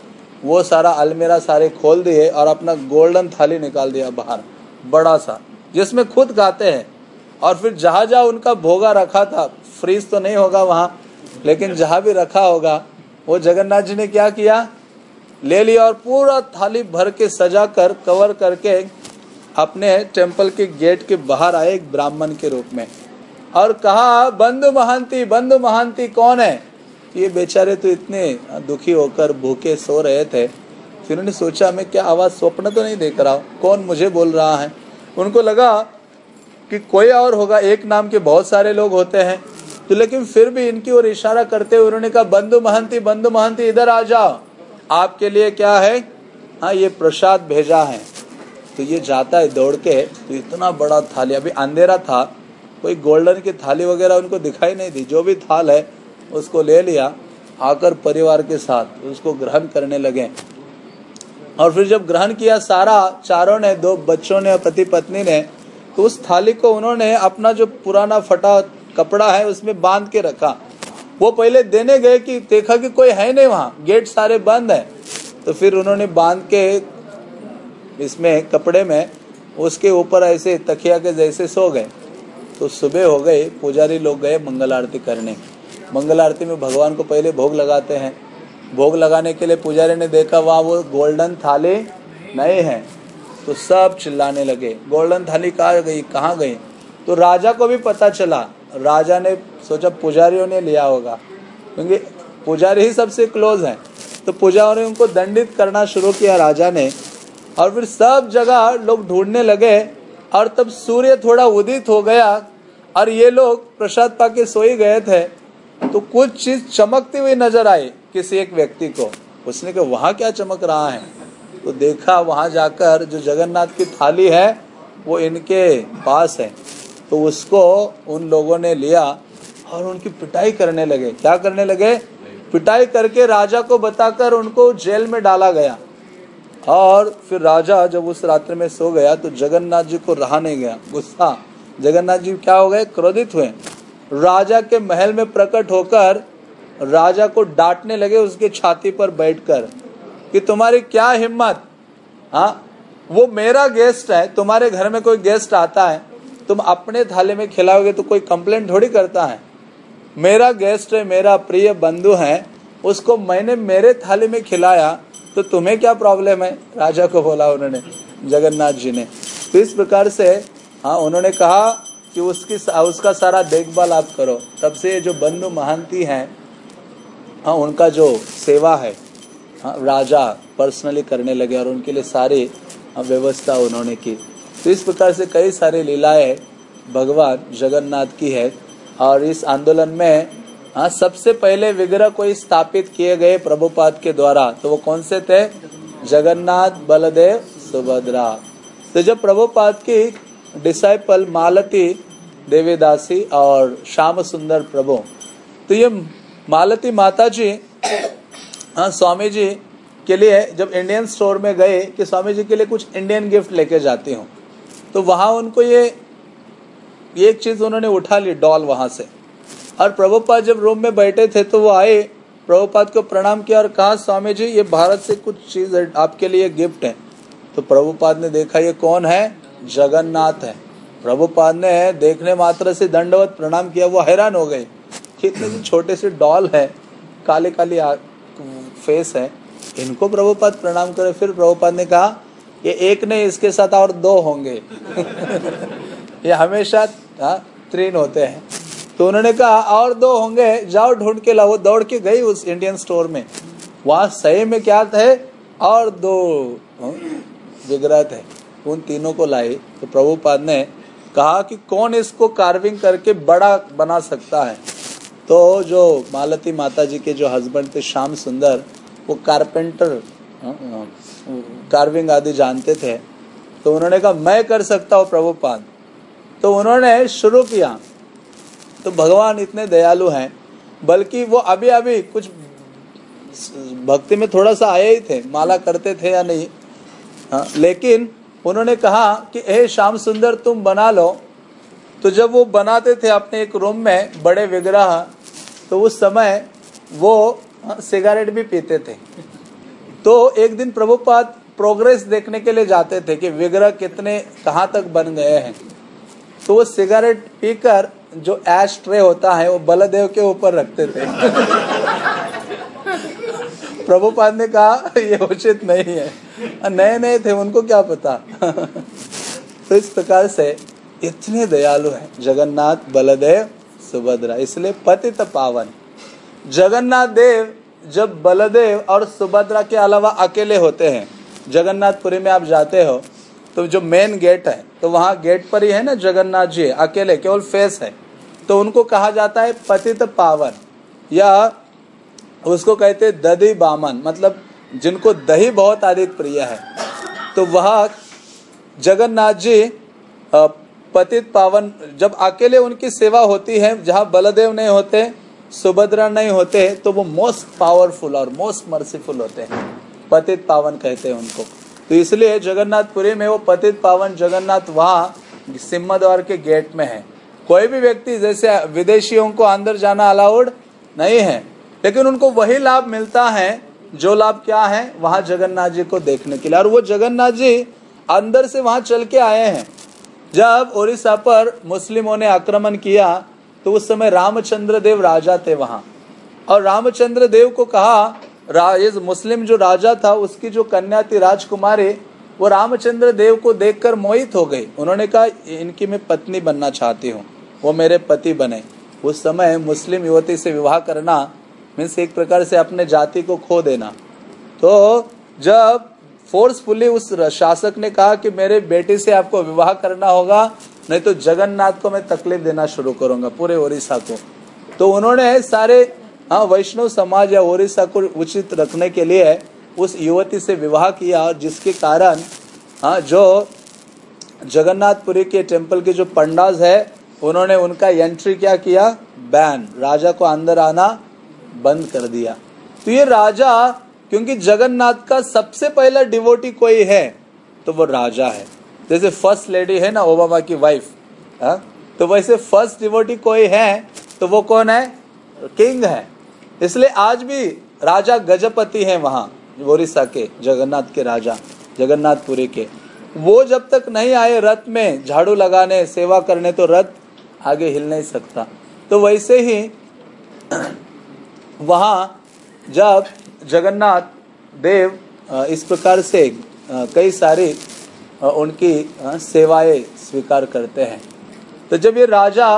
वो सारा अलमीरा सारे खोल दिए और अपना गोल्डन थाली निकाल दिया बाहर, बड़ा सा, जिसमें खुद खाते हैं। और फिर जहाँ जहाँ उनका भोगा रखा था फ्रीज तो नहीं होगा वहाँ, लेकिन जहाँ भी रखा होगा, वो जगन्नाथ जी ने क्या किया? ले लिया और पूरा थाली भर के सजा कर कवर करके अपने टेंपल के गेट के बाहर आए एक ब्राह्मण के रूप में। और कहा, बंधु महांती बंधु महांती, कौन है? ये बेचारे तो इतने दुखी होकर भूखे सो रहे थे। फिर उन्होंने सोचा, मैं क्या आवाज़ स्वप्न तो नहीं देख रहा कौन मुझे बोल रहा है? उनको लगा कि कोई और होगा। एक नाम के बहुत सारे लोग होते हैं। तो लेकिन फिर भी इनकी ओर इशारा करते हुए उन्होंने कहा, बंधु महंती बंधु महंती, इधर आ जाओ। आपके लिए क्या है? हाँ ये प्रसाद भेजा है। तो ये जाता है दौड़ के तो इतना बड़ा थाली, अभी अंधेरा था, कोई गोल्डन की थाली वगैरह उनको दिखाई नहीं दी, जो भी थाल है, उसको ले लिया, आकर परिवार के साथ उसको ग्रहण करने लगे। और फिर जब ग्रहण किया सारा, चारों ने, दो बच्चों ने, पति पत्नी ने तो उस थाली को उन्होंने अपना जो पुराना फटा कपड़ा है, उसमें बाँध के रखा। वो पहले देने गए कि देखा कि कोई है नहीं वहाँ, गेट सारे बंद है। तो फिर उन्होंने बाँध के इसमें, कपड़े में, उसके ऊपर ऐसे तकिया के जैसे सो गए। तो सुबह हो गए, पुजारी लोग गए मंगल आरती करने। मंगल आरती में भगवान को पहले भोग लगाते हैं। भोग लगाने के लिए पुजारी ने देखा, वहाँ, वो गोल्डन थाली नहीं है। तो सब चिल्लाने लगे। गोल्डन थाली कहाँ गई? कहाँ गई? तो राजा को भी पता चला राजा ने सोचा पुजारियों ने लिया होगा, क्योंकि पुजारी ही सबसे क्लोज है। तो पुजारियों ने उनको दंडित करना शुरू किया राजा ने, और फिर सब जगह लोग ढूँढने लगे, और तब सूर्य थोड़ा उदित हो गया, और ये लोग प्रसाद पाके सोई गए थे। तो कुछ चीज़ चमकती हुई नज़र आई किसी एक व्यक्ति को। उसने कहा, वहाँ क्या चमक रहा है? तो देखा, वहाँ जाकर जो जगन्नाथ की थाली है, वो इनके पास है। तो उसको उन लोगों ने लिया और उनकी पिटाई करने लगे। क्या करने लगे? पिटाई करके राजा को बताकर उनको जेल में डाला गया। और फिर राजा जब उस रात्रि में सो गया तो जगन्नाथ जी को रहा नहीं गया। गुस्सा। जगन्नाथ जी क्या हो गए? क्रोधित हुए। राजा के महल में प्रकट होकर राजा को डांटने लगे उसके छाती पर बैठकर कि तुम्हारी क्या हिम्मत? हाँ वो मेरा गेस्ट है, तुम्हारे घर में कोई गेस्ट आता है। तुम अपने थाले में खिलाओगे तो कोई कंप्लेन थोड़ी करता है। मेरा गेस्ट है मेरा प्रिय बंधु है उसको मैंने मेरे थाली में खिलाया तो तुम्हें क्या प्रॉब्लम है? राजा को बोला उन्होंने जगन्नाथ जी ने। तो इस प्रकार से हाँ उन्होंने कहा कि उसकी उसका सारा देखभाल आप करो। तब से ये जो बंधु महांती हैं हाँ उनका जो सेवा है हाँ राजा पर्सनली करने लगे और उनके लिए सारी हाँ, व्यवस्था उन्होंने की। तो इस प्रकार से कई सारी लीलाएँ भगवान जगन्नाथ की है और इस आंदोलन में हाँ सबसे पहले विग्रह को स्थापित किए गए प्रभुपाद के द्वारा। तो वो कौन से थे? जगन्नाथ, बलदेव, सुभद्रा। तो जब प्रभुपाद की डिसाइपल मालती देवीदासी और श्याम सुंदर प्रभु तो ये मालती माता जी हाँ स्वामी जी के लिए जब इंडियन स्टोर में गए कि स्वामी जी के लिए कुछ इंडियन गिफ्ट लेके जाती हूँ। तो वहाँ उनको ये एक चीज़ उन्होंने उठा ली, डॉल वहाँ से। और प्रभुपाद जब रूम में बैठे थे तो वो आए, प्रभुपाद को प्रणाम किया और कहा स्वामी जी ये भारत से कुछ चीज़ आपके लिए गिफ्ट है। तो प्रभुपाद ने देखा, ये कौन है? जगन्नाथ है। प्रभुपाद ने देखने मात्र से दंडवत प्रणाम किया, वो हैरान हो गए। कि इतने छोटे से डॉल है काले काले फेस है। इनको प्रभुपाद प्रणाम करे, फिर प्रभुपाद ने कहा ये एक नहीं, इसके साथ और दो होंगे। ये हमेशा तीन होते हैं। तो उन्होंने कहा, और दो होंगे। जाओ ढूंढ के लाओ। दौड़ के गई उस इंडियन स्टोर में। वहाँ सही में क्या थे? और दो विग्रह थे उन तीनों को लाई। तो प्रभुपाद ने कहा कि कौन इसको कार्विंग करके बड़ा बना सकता है? तो जो मालती माता जी के जो हस्बैंड थे, श्याम सुंदर, वो कारपेंटर कार्विंग आदि जानते थे। तो उन्होंने कहा मैं कर सकता हूँ प्रभुपाद। तो उन्होंने शुरू किया। तो भगवान इतने दयालु हैं बल्कि वो अभी अभी कुछ भक्ति में थोड़ा सा आए ही थे। माला करते थे या नहीं। हाँ, लेकिन उन्होंने कहा कि हे श्याम सुंदर तुम बना लो। तो जब वो बनाते थे अपने एक रूम में बड़े विग्रह तो उस समय वो हाँ, सिगरेट भी पीते थे। तो एक दिन प्रभुपाद प्रोग्रेस देखने के लिए जाते थे कि विग्रह कितने, कहाँ तक बन गए हैं। तो वो सिगरेट पीकर जो एश ट्रे होता है, वो बलदेव के ऊपर रखते थे। प्रभुपाद ने कहा, ये उचित नहीं है। नए नए थे, उनको क्या पता? तो इस प्रकार से इतने दयालु है। जगन्नाथ, बलदेव, सुभद्रा, इसलिए पतित पावन। जगन्नाथ देव जब बलदेव और सुभद्रा के अलावा अकेले होते हैं, जगन्नाथपुरी में आप जाते हो तो जो मेन गेट है तो वहाँ गेट पर ही है ना जगन्नाथ जी, अकेले, केवल फेस है। तो उनको कहा जाता है पतित पावन, या उसको कहते दधी बामन मतलब जिनको दही बहुत अधिक प्रिय है। तो वह जगन्नाथ जी पतित पावन, जब अकेले उनकी सेवा होती है, जहाँ बलदेव नहीं होते सुभद्रा नहीं होते तो वो मोस्ट पावरफुल और मोस्ट मर्सीफुल होते हैं। पतित पावन कहते हैं उनको। तो इसलिए जगन्नाथपुरी में वो पतित पावन जगन्नाथ वहाँ सिम्मा द्वार के गेट में है। कोई भी व्यक्ति जैसे विदेशियों को अंदर जाना अलाउड नहीं है, लेकिन उनको वही लाभ मिलता है, जो लाभ क्या है, वहाँ जगन्नाथ जी को देखने के लिए। और वो जगन्नाथ जी अंदर से वहाँ चल के आए हैं। जब उड़ीसा पर मुस्लिमों ने आक्रमण किया तो उस समय रामचंद्र देव राजा थे वहाँ। और रामचंद्र देव को कहा मुस्लिम जो राजा था, उसकी जो कन्या थी राजकुमारी, वो रामचंद्र देव को देखकर मोहित हो गई। उन्होंने कहा, इनकी मैं पत्नी बनना चाहती हूँ, वो मेरे पति बने। उस समय मुस्लिम युवती से विवाह करना, मीन्स एक प्रकार से अपने जाति को खो देना। तो जब फोर्सफुली उस शासक ने कहा कि मेरे बेटे से आपको विवाह करना होगा, नहीं तो जगन्नाथ को मैं तकलीफ़ देना शुरू करूँगा पूरे ओडिशा को। तो उन्होंने सारे हाँ वैष्णव समाज या ओडिशा को उचित रखने के लिए उस युवती से विवाह किया और जिसके कारण हाँ जो जगन्नाथपुरी के टेंपल के जो पंडाज है, उन्होंने उनका एंट्री क्या किया? बैन राजा को अंदर आना बंद कर दिया। तो ये राजा क्योंकि जगन्नाथ का सबसे पहला डिवोटी कोई है तो वो राजा है। जैसे फ़र्स्ट लेडी है ना ओबामा की वाइफ हाँ? तो वैसे फ़र्स्ट डिवोटी कोई है तो वो कौन है? किंग है। इसलिए आज भी राजा गजपति है वहाँ, ओरिसा के, जगन्नाथ के राजा, जगन्नाथपुरी के। वो जब तक नहीं आए रथ में झाड़ू लगाने, सेवा करने तो रथ आगे हिल नहीं सकता। तो वैसे ही वहाँ जब जगन्नाथ देव इस प्रकार से कई सारी उनकी सेवाएँ स्वीकार करते हैं। तो जब ये राजा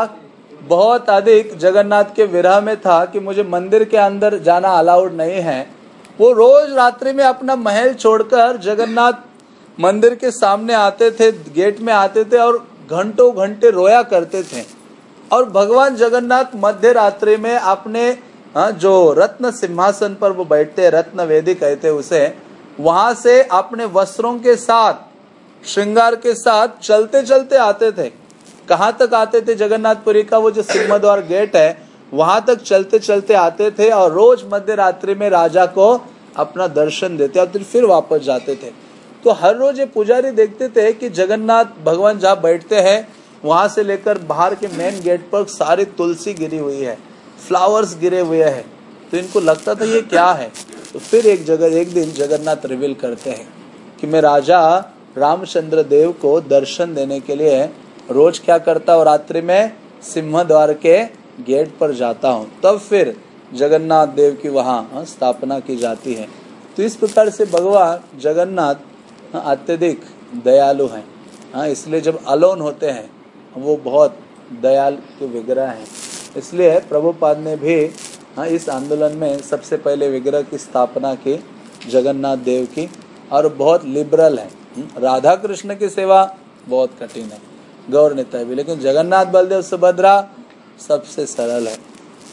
बहुत अधिक जगन्नाथ के विरह में था कि मुझे मंदिर के अंदर जाना अलाउड नहीं है, वो रोज रात्रि में अपना महल छोड़कर जगन्नाथ मंदिर के सामने आते थे, गेट में आते थे और घंटों घंटे रोया करते थे। और भगवान जगन्नाथ मध्य रात्रि में अपने हाँ जो रत्न सिंहासन पर वो बैठते रत्न वेदी कहते उसे, वहाँ से अपने वस्त्रों के साथ, श्रृंगार के साथ चलते चलते आते थे। कहाँ तक आते थे जगन्नाथपुरी का? वो जो सिंह द्वार गेट है, वहाँ तक चलते चलते आते थे और रोज मध्य रात्रि में राजा को अपना दर्शन देते और फिर फिर वापस जाते थे। तो हर रोज ये पुजारी देखते थे कि जगन्नाथ भगवान जहाँ बैठते हैं, वहाँ से लेकर बाहर के मेन गेट पर सारी तुलसी गिरी हुई है। फ्लावर्स गिरे हुए हैं। तो इनको लगता था ये क्या है? तो फिर एक जगह एक दिन जगन्नाथ रिवील करते हैं कि मैं राजा रामचंद्र देव को दर्शन देने के लिए रोज क्या करता हूँ? रात्रि में सिंह द्वार के गेट पर जाता हूँ। तब फिर जगन्नाथ देव की वहाँ हाँ, स्थापना की जाती है। तो इस प्रकार से भगवान जगन्नाथ हाँ, अत्यधिक दयालु हैं। हाँ इसलिए जब अलोन होते हैं वो बहुत दयाल के विग्रह हैं। इसलिए प्रभुपाद ने भी हाँ इस आंदोलन में सबसे पहले विग्रह की स्थापना की जगन्नाथ देव की और बहुत लिबरल है। हम्म, राधा कृष्ण की सेवा बहुत कठिन है गौर नेता भी लेकिन जगन्नाथ बलदेव सुभद्रा सबसे सरल है।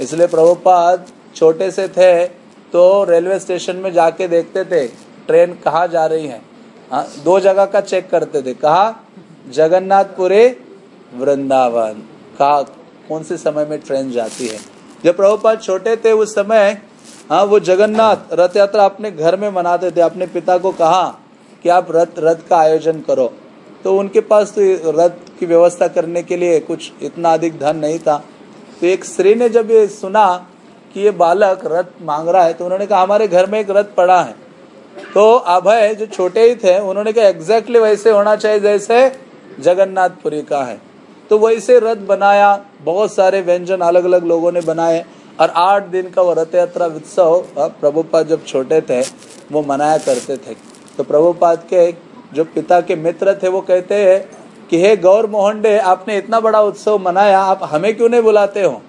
इसलिए प्रभुपाद छोटे से थे तो रेलवे स्टेशन में जाके देखते थे ट्रेन कहाँ जा रही है। हाँ दो जगह का चेक करते थे कहा जगन्नाथपुरी वृंदावन कहा कौन से समय में ट्रेन जाती है। जब प्रभुपाद छोटे थे उस समय हाँ वो जगन्नाथ रथ यात्रा अपने घर में मनाते थे। अपने पिता को कहा कि आप रथ रथ का आयोजन करो। तो उनके पास तो रथ की व्यवस्था करने के लिए कुछ इतना अधिक धन नहीं था। तो एक स्त्री ने जब ये सुना कि ये बालक रथ मांग रहा है तो उन्होंने कहा, हमारे घर में एक रथ पड़ा है। तो अभय जो छोटे ही थे, उन्होंने कहा एग्जैक्टली वैसे होना चाहिए जैसे जगन्नाथपुरी का है। तो वैसे रथ बनाया, बहुत सारे व्यंजन अलग अलग लोगों ने बनाए, और आठ दिन का वो रथ यात्रा उत्सव प्रभुपाद जब छोटे थे, वो मनाया करते थे। तो प्रभुपाद के जो पिता के मित्र थे, वो कहते हैं कि, हे गौर मोहनडे आपने इतना बड़ा उत्सव मनाया, आप हमें क्यों नहीं बुलाते हो?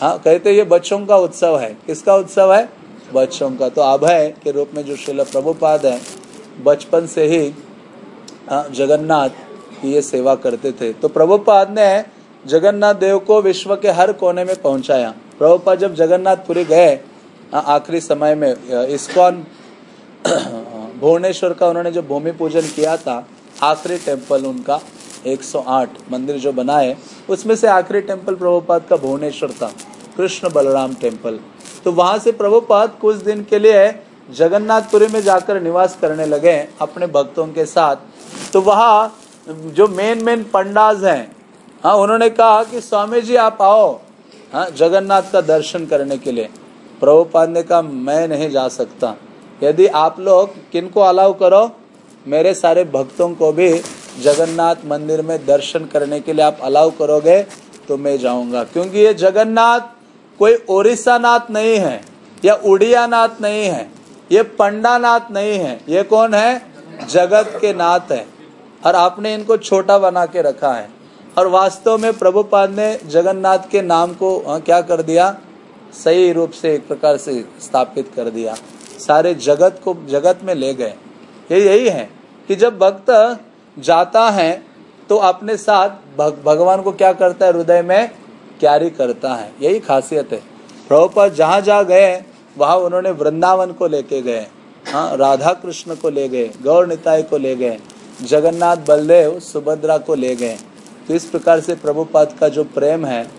हाँ कहते ये बच्चों का उत्सव है। किसका उत्सव है? बच्चों का। तो अभय के रूप में जो शिल प्रभुपाद है, बचपन से ही जगन्नाथ ये सेवा करते थे। तो प्रभुपाद ने जगन्नाथ देव को विश्व के हर कोने में पहुँचाया। प्रभुपाद जब जगन्नाथपुरी गए आखिरी समय में इस्कॉन, भुवनेश्वर का उन्होंने जो भूमि पूजन किया था, आखिरी टेंपल उनका 108 मंदिर जो बनाए, उसमें से आखिरी टेंपल प्रभुपाद का भुवनेश्वर था, कृष्ण बलराम टेंपल तो वहाँ से प्रभुपाद कुछ दिन के लिए जगन्नाथपुरी में जाकर निवास करने लगे अपने भक्तों के साथ। तो वहाँ जो मेन मेन पंडाज हैं हाँ उन्होंने कहा कि स्वामी जी, आप आओ हाँ जगन्नाथ का दर्शन करने के लिए। प्रभुपाद ने कहा, मैं नहीं जा सकता। यदि आप लोग किनको अलाउ करो, मेरे सारे भक्तों को भी जगन्नाथ मंदिर में दर्शन करने के लिए आप अलाउ करोगे तो मैं जाऊँगा। क्योंकि ये जगन्नाथ कोई ओडिशा नाथ नहीं है, या उड़िया नाथ नहीं है, ये पंडा नाथ नहीं है। ये कौन है? जगत के नाथ है। और आपने इनको छोटा बना के रखा है। और वास्तव में प्रभुपाद ने जगन्नाथ के नाम को क्या कर दिया? सही रूप से एक प्रकार से स्थापित कर दिया। सारे जगत को जगत में ले गए। ये यही है कि जब भक्त जाता है तो अपने साथ भग, भगवान को क्या करता है? हृदय में क्यारी करता है। यही खासियत है। प्रभुपाद जहाँ जहाँ गए वहाँ उन्होंने वृंदावन को लेके गए। हाँ राधा कृष्ण को ले गए गौर निताय को ले गए। जगन्नाथ बलदेव सुभद्रा को ले गए। तो इस प्रकार से प्रभुपाद का जो प्रेम है,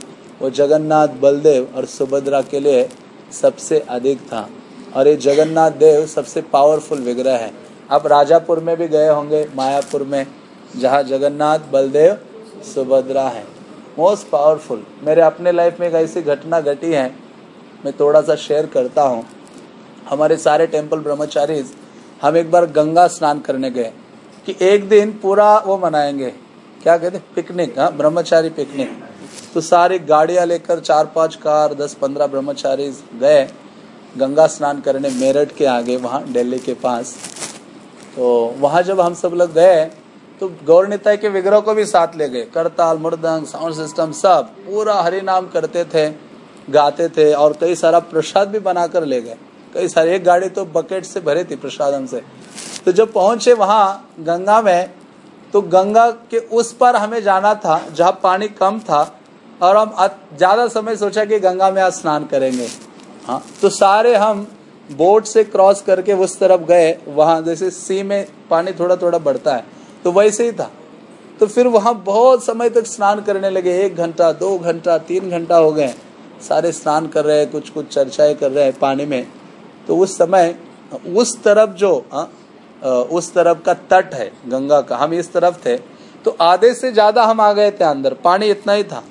वो जगन्नाथ बलदेव और सुभद्रा के लिए सबसे अधिक था। और ये जगन्नाथ देव सबसे पावरफुल विग्रह है। आप राजापुर में भी गए होंगे, मायापुर में, जहाँ जगन्नाथ बलदेव सुभद्रा है। मोस्ट पावरफुल मेरे अपने लाइफ में एक ऐसी घटना घटी है, मैं थोड़ा सा शेयर करता हूँ। हमारे सारे टेंपल ब्रह्मचारी हम एक बार गंगा स्नान करने गए। कि एक दिन पूरा वो मनाएँगे। क्या कहते पिकनिक हाँ ब्रह्मचारी पिकनिक। तो सारी गाड़ियाँ लेकर चार पाँच कार दस पंद्रह ब्रह्मचारी गए, गंगा स्नान करने मेरठ के आगे, वहाँ दिल्ली के पास। तो वहाँ जब हम सब लोग गए तो गौर निताय के विग्रह को भी साथ ले गए। करताल मृदंग साउंड सिस्टम सब पूरा हरि नाम करते थे, गाते थे और कई सारा प्रसाद भी बनाकर ले गए। कई सारे, एक गाड़ी तो बकेट से भरे थी प्रसादम से। तो जब पहुँचे वहाँ गंगा में तो गंगा के उस पर हमें जाना था जहाँ पानी कम था और हम ज़्यादा समय सोचा कि गंगा में स्नान करेंगे। हाँ तो सारे हम बोट से क्रॉस करके उस तरफ़ गए वहाँ जैसे सी में पानी थोड़ा थोड़ा बढ़ता है तो वैसे ही था। तो फिर वहाँ बहुत समय तक स्नान करने लगे एक घंटा दो घंटा तीन घंटा हो गए। सारे स्नान कर रहे हैं कुछ कुछ चर्चाएँ कर रहे हैं पानी में। तो उस समय उस तरफ़ जो आ, उस तरफ़ का तट है, गंगा का। हम इस तरफ़ थे तो आधे से ज़्यादा हम आ गए थे अंदर। पानी इतना ही था।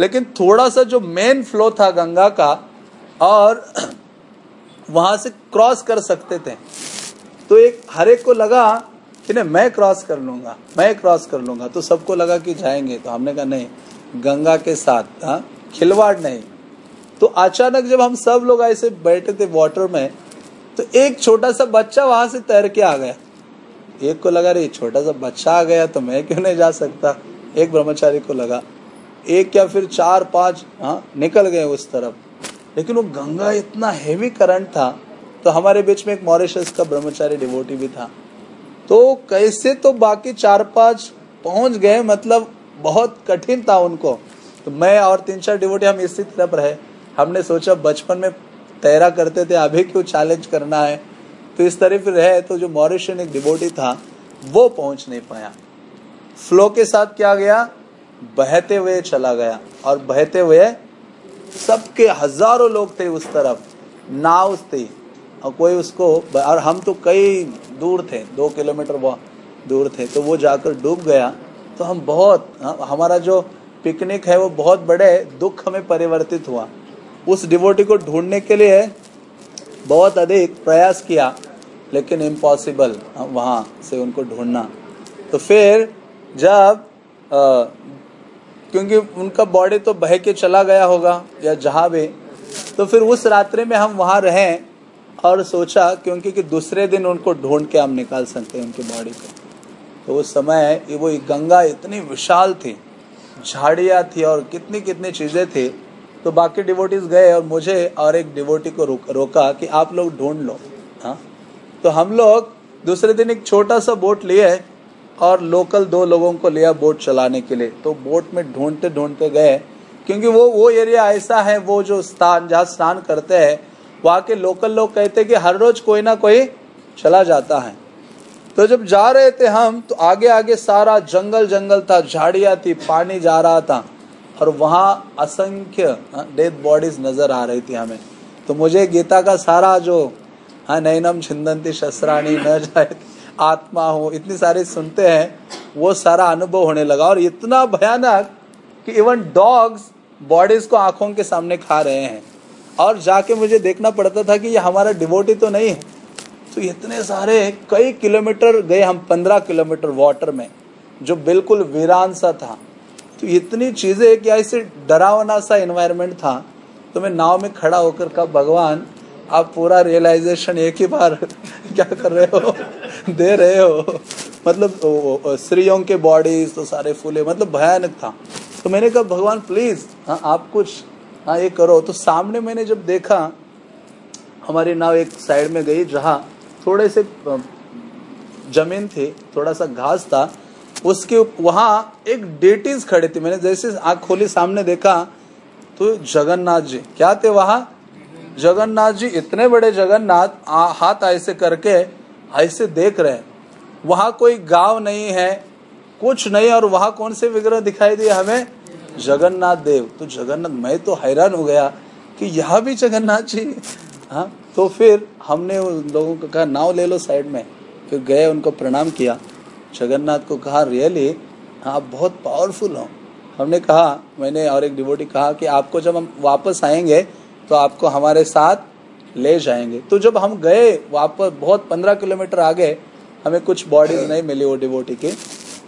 लेकिन थोड़ा सा जो मेन फ्लो था गंगा का, और वहाँ से क्रॉस कर सकते थे। तो एक, हर एक को लगा कि नहीं, मैं क्रॉस कर लूँगा, मैं क्रॉस कर लूँगा। तो सबको लगा कि जाएँगे। तो हमने कहा, नहीं, गंगा के साथ, हा? खिलवाड़ नहीं। तो अचानक जब हम सब लोग ऐसे बैठे थे वाटर में तो एक छोटा सा बच्चा वहाँ से तैर के आ गया। एक को लगा रे छोटा सा बच्चा आ गया तो मैं क्यों नहीं जा सकता? एक ब्रह्मचारी को लगा। एक या फिर चार, पाँच हाँ निकल गए उस तरफ़। लेकिन वो गंगा इतना हेवी करंट था तो हमारे बीच में एक मॉरिशस का ब्रह्मचारी डिवोटी भी था। तो कैसे तो बाकी चार, पाँच पहुँच गए मतलब बहुत कठिन था उनको। तो मैं और तीन, चार डिवोटी हम इसी तरफ़ रहे। हमने सोचा बचपन में तैरा करते थे, अभी क्यों चैलेंज करना है? तो इस तरह फिर रहे तो जो मॉरिशियन एक डिबोटी था, वो पहुँच नहीं पाया। फ्लो के साथ क्या गया? बहते हुए चला गया। और बहते हुए सबके हज़ारों लोग थे उस तरफ़। नाव थी। और कोई उसको, और हम तो कई दूर थे, दो किलोमीटर दूर थे। तो वो जाकर डूब गया। तो हम बहुत हमारा जो पिकनिक है, वो बहुत बड़े दुख हमें परिवर्तित हुआ। उस डिवोटी को ढूँढने के लिए बहुत अधिक प्रयास किया लेकिन इम्पॉसिबल वहाँ से उनको ढूंढना। तो फिर जब आ, क्योंकि उनका बॉडी तो बह के चला गया होगा या जहाँ भी तो फिर उस रात्रि में हम वहाँ रहे और सोचा क्योंकि कि दूसरे दिन उनको ढूंढ के हम निकाल सकते हैं उनकी बॉडी को। तो उस समय वो गंगा इतनी विशाल थी झाड़िया थी और कितनी कितनी चीज़ें थी तो बाकी डिवोटीज गए और मुझे और एक डिवोटी को रोक, रोका कि आप लोग ढूंढ लो हाँ? तो हम लोग दूसरे दिन एक छोटा सा बोट लिए और लोकल दो लोगों को लिया बोट चलाने के लिए। तो बोट में ढूंढते ढूंढते गए क्योंकि वो वो एरिया ऐसा है वो जो स्थान जहाँ स्नान करते हैं वहाँ के लोकल लोग कहते हैं कि हर रोज कोई ना कोई चला जाता है। तो जब जा रहे थे हम तो आगे आगे सारा जंगल जंगल था झाड़िया थी पानी जा रहा था। और वहाँ असंख्य डेथ बॉडीज नज़र आ रही थी हमें। तो मुझे गीता का सारा जो हाँ नैनम छिंदंती शस्त्राणी न जाए, आत्मा हो, इतनी सारी सुनते हैं, वो सारा अनुभव होने लगा। और इतना भयानक कि इवन डॉग्स बॉडीज को आँखों के सामने खा रहे हैं। और जाके मुझे देखना पड़ता था कि ये हमारा डिवोटी तो नहीं है। तो इतने सारे, कई किलोमीटर गए हम, पंद्रह किलोमीटर वाटर में, जो बिल्कुल वीरान सा था। तो इतनी चीज़ें क्या ऐसे डरावना सा एनवायरमेंट था तो मैं नाव में खड़ा होकर कहा, भगवान, आप पूरा रियलाइजेशन एक ही बार क्या कर रहे हो? दे रहे हो? मतलब स्त्रियों के बॉडीज तो सारे फूले मतलब भयानक था। तो मैंने कहा, भगवान प्लीज़ हाँ आप कुछ हाँ ये करो। तो सामने मैंने जब देखा, हमारी नाव एक साइड में गई, जहाँ थोड़े से ज़मीन थी, थोड़ा सा घास था उसके वहाँ एक डेटीज खड़े थे। मैंने जैसे आँख खोली, सामने देखा तो जगन्नाथ जी, क्या थे वहाँ? जगन्नाथ जी, इतने बड़े जगन्नाथ हाथ ऐसे करके ऐसे देख रहे वहाँ कोई गाँव नहीं है, कुछ नहीं, और वहाँ कौन से विग्रह दिखाई दिए हमें? जगन्नाथ देव। तो जगन्नाथ, मैं तो हैरान हो गया कि यह भी जगन्नाथ जी। हाँ तो फिर हमने उन लोगों को कहा नाव ले लो साइड में, फिर गए, उनको प्रणाम किया। जगन्नाथ को कहा रियली आप बहुत पावरफुल हो. हमने कहा, मैंने और एक डिवोटी कहा कि आपको जब हम वापस आएँगे तो आपको हमारे साथ ले जाएँगे। तो जब हम गए वापस, बहुत पंद्रह किलोमीटर आगे, हमें कुछ बॉडीज नहीं मिली वो डिवोटी की।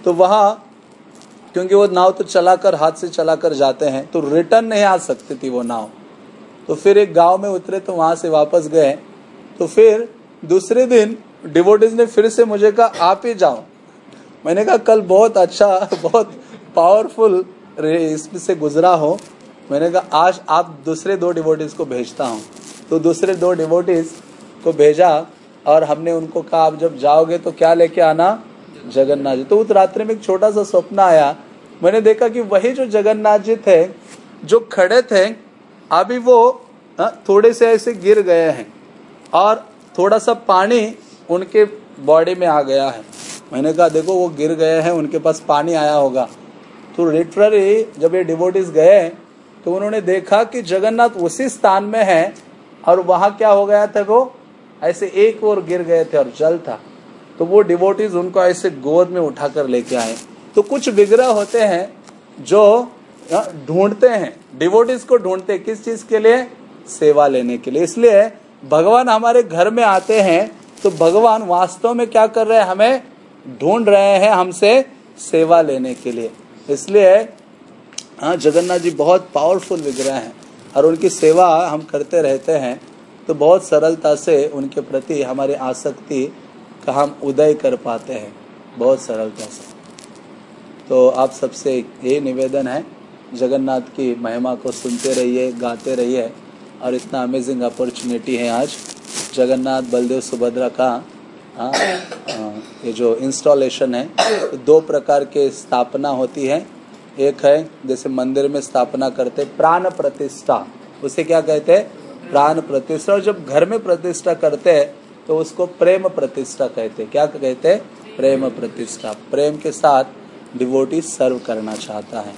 तो वहाँ, क्योंकि वो नाव तो चलाकर, हाथ से चलाकर जाते हैं तो रिटर्न नहीं आ सकती थी वो नाव। तो फिर एक गाँव में उतरे तो वहाँ से वापस गए। तो फिर दूसरे दिन डिवोटीज ने फिर से मुझे कहा, आप ही जाओ। मैंने कहा, कल बहुत अच्छा बहुत पावरफुल इसमें से गुजरा हो। मैंने कहा, आज आप दूसरे दो डिवोटीज को भेजता हूँ। तो दूसरे दो डिवोटीज को भेजा और हमने उनको कहा, आप जब जाओगे तो क्या लेके आना? जगन्नाथ जी। तो उस रात्रि में एक छोटा सा स्वप्न आया। मैंने देखा कि वही जो जगन्नाथ जी थे, जो खड़े थे, अभी वो थोड़े से ऐसे गिर गए हैं और थोड़ा सा पानी उनके बॉडी में आ गया है। मैंने कहा, देखो, वो गिर गए हैं, उनके पास पानी आया होगा। तो लिटरली जब ये डिवोटिस गए तो उन्होंने देखा कि जगन्नाथ उसी स्थान में है, और वहाँ क्या हो गया था वो? ऐसे एक और गिर गए थे, और जल था। तो वो डिवोटिस उनको ऐसे गोद में उठाकर लेके आए। तो कुछ विग्रह होते हैं जो ढूंढते हैं। डिवोटिस को ढूंढते किस चीज़ के लिए? सेवा लेने के लिए। इसलिए भगवान हमारे घर में आते हैं तो भगवान वास्तव में क्या कर रहे हैं? हमें ढूंढ रहे हैं हमसे सेवा लेने के लिए। इसलिए हाँ जगन्नाथ जी बहुत पावरफुल विग्रह हैं और उनकी सेवा हम करते रहते हैं। तो बहुत सरलता से उनके प्रति हमारी आसक्ति का हम उदय कर पाते हैं। बहुत सरलता से। तो आप सबसे ये निवेदन है, जगन्नाथ की महिमा को सुनते रहिए, गाते रहिए और इतना अमेजिंग अपॉर्चुनिटी है आज। जगन्नाथ बलदेव सुभद्रा का हाँ, ये जो इंस्टॉलेशन है दो प्रकार के स्थापना होती है। एक है जैसे मंदिर में स्थापना करते प्राण प्रतिष्ठा। उसे क्या कहते हैं? प्राण प्रतिष्ठा। और जब घर में प्रतिष्ठा करते हैं तो उसको प्रेम प्रतिष्ठा कहते हैं। क्या कहते हैं? प्रेम प्रतिष्ठा। प्रेम के साथ डिवोटी सर्व करना चाहता है।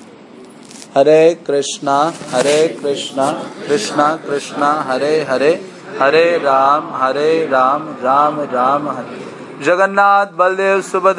हरे कृष्णा हरे कृष्णा कृष्णा कृष्णा हरे हरे। हरे राम हरे राम राम राम हरे। जगन्नाथ बलदेव सुभद्रा।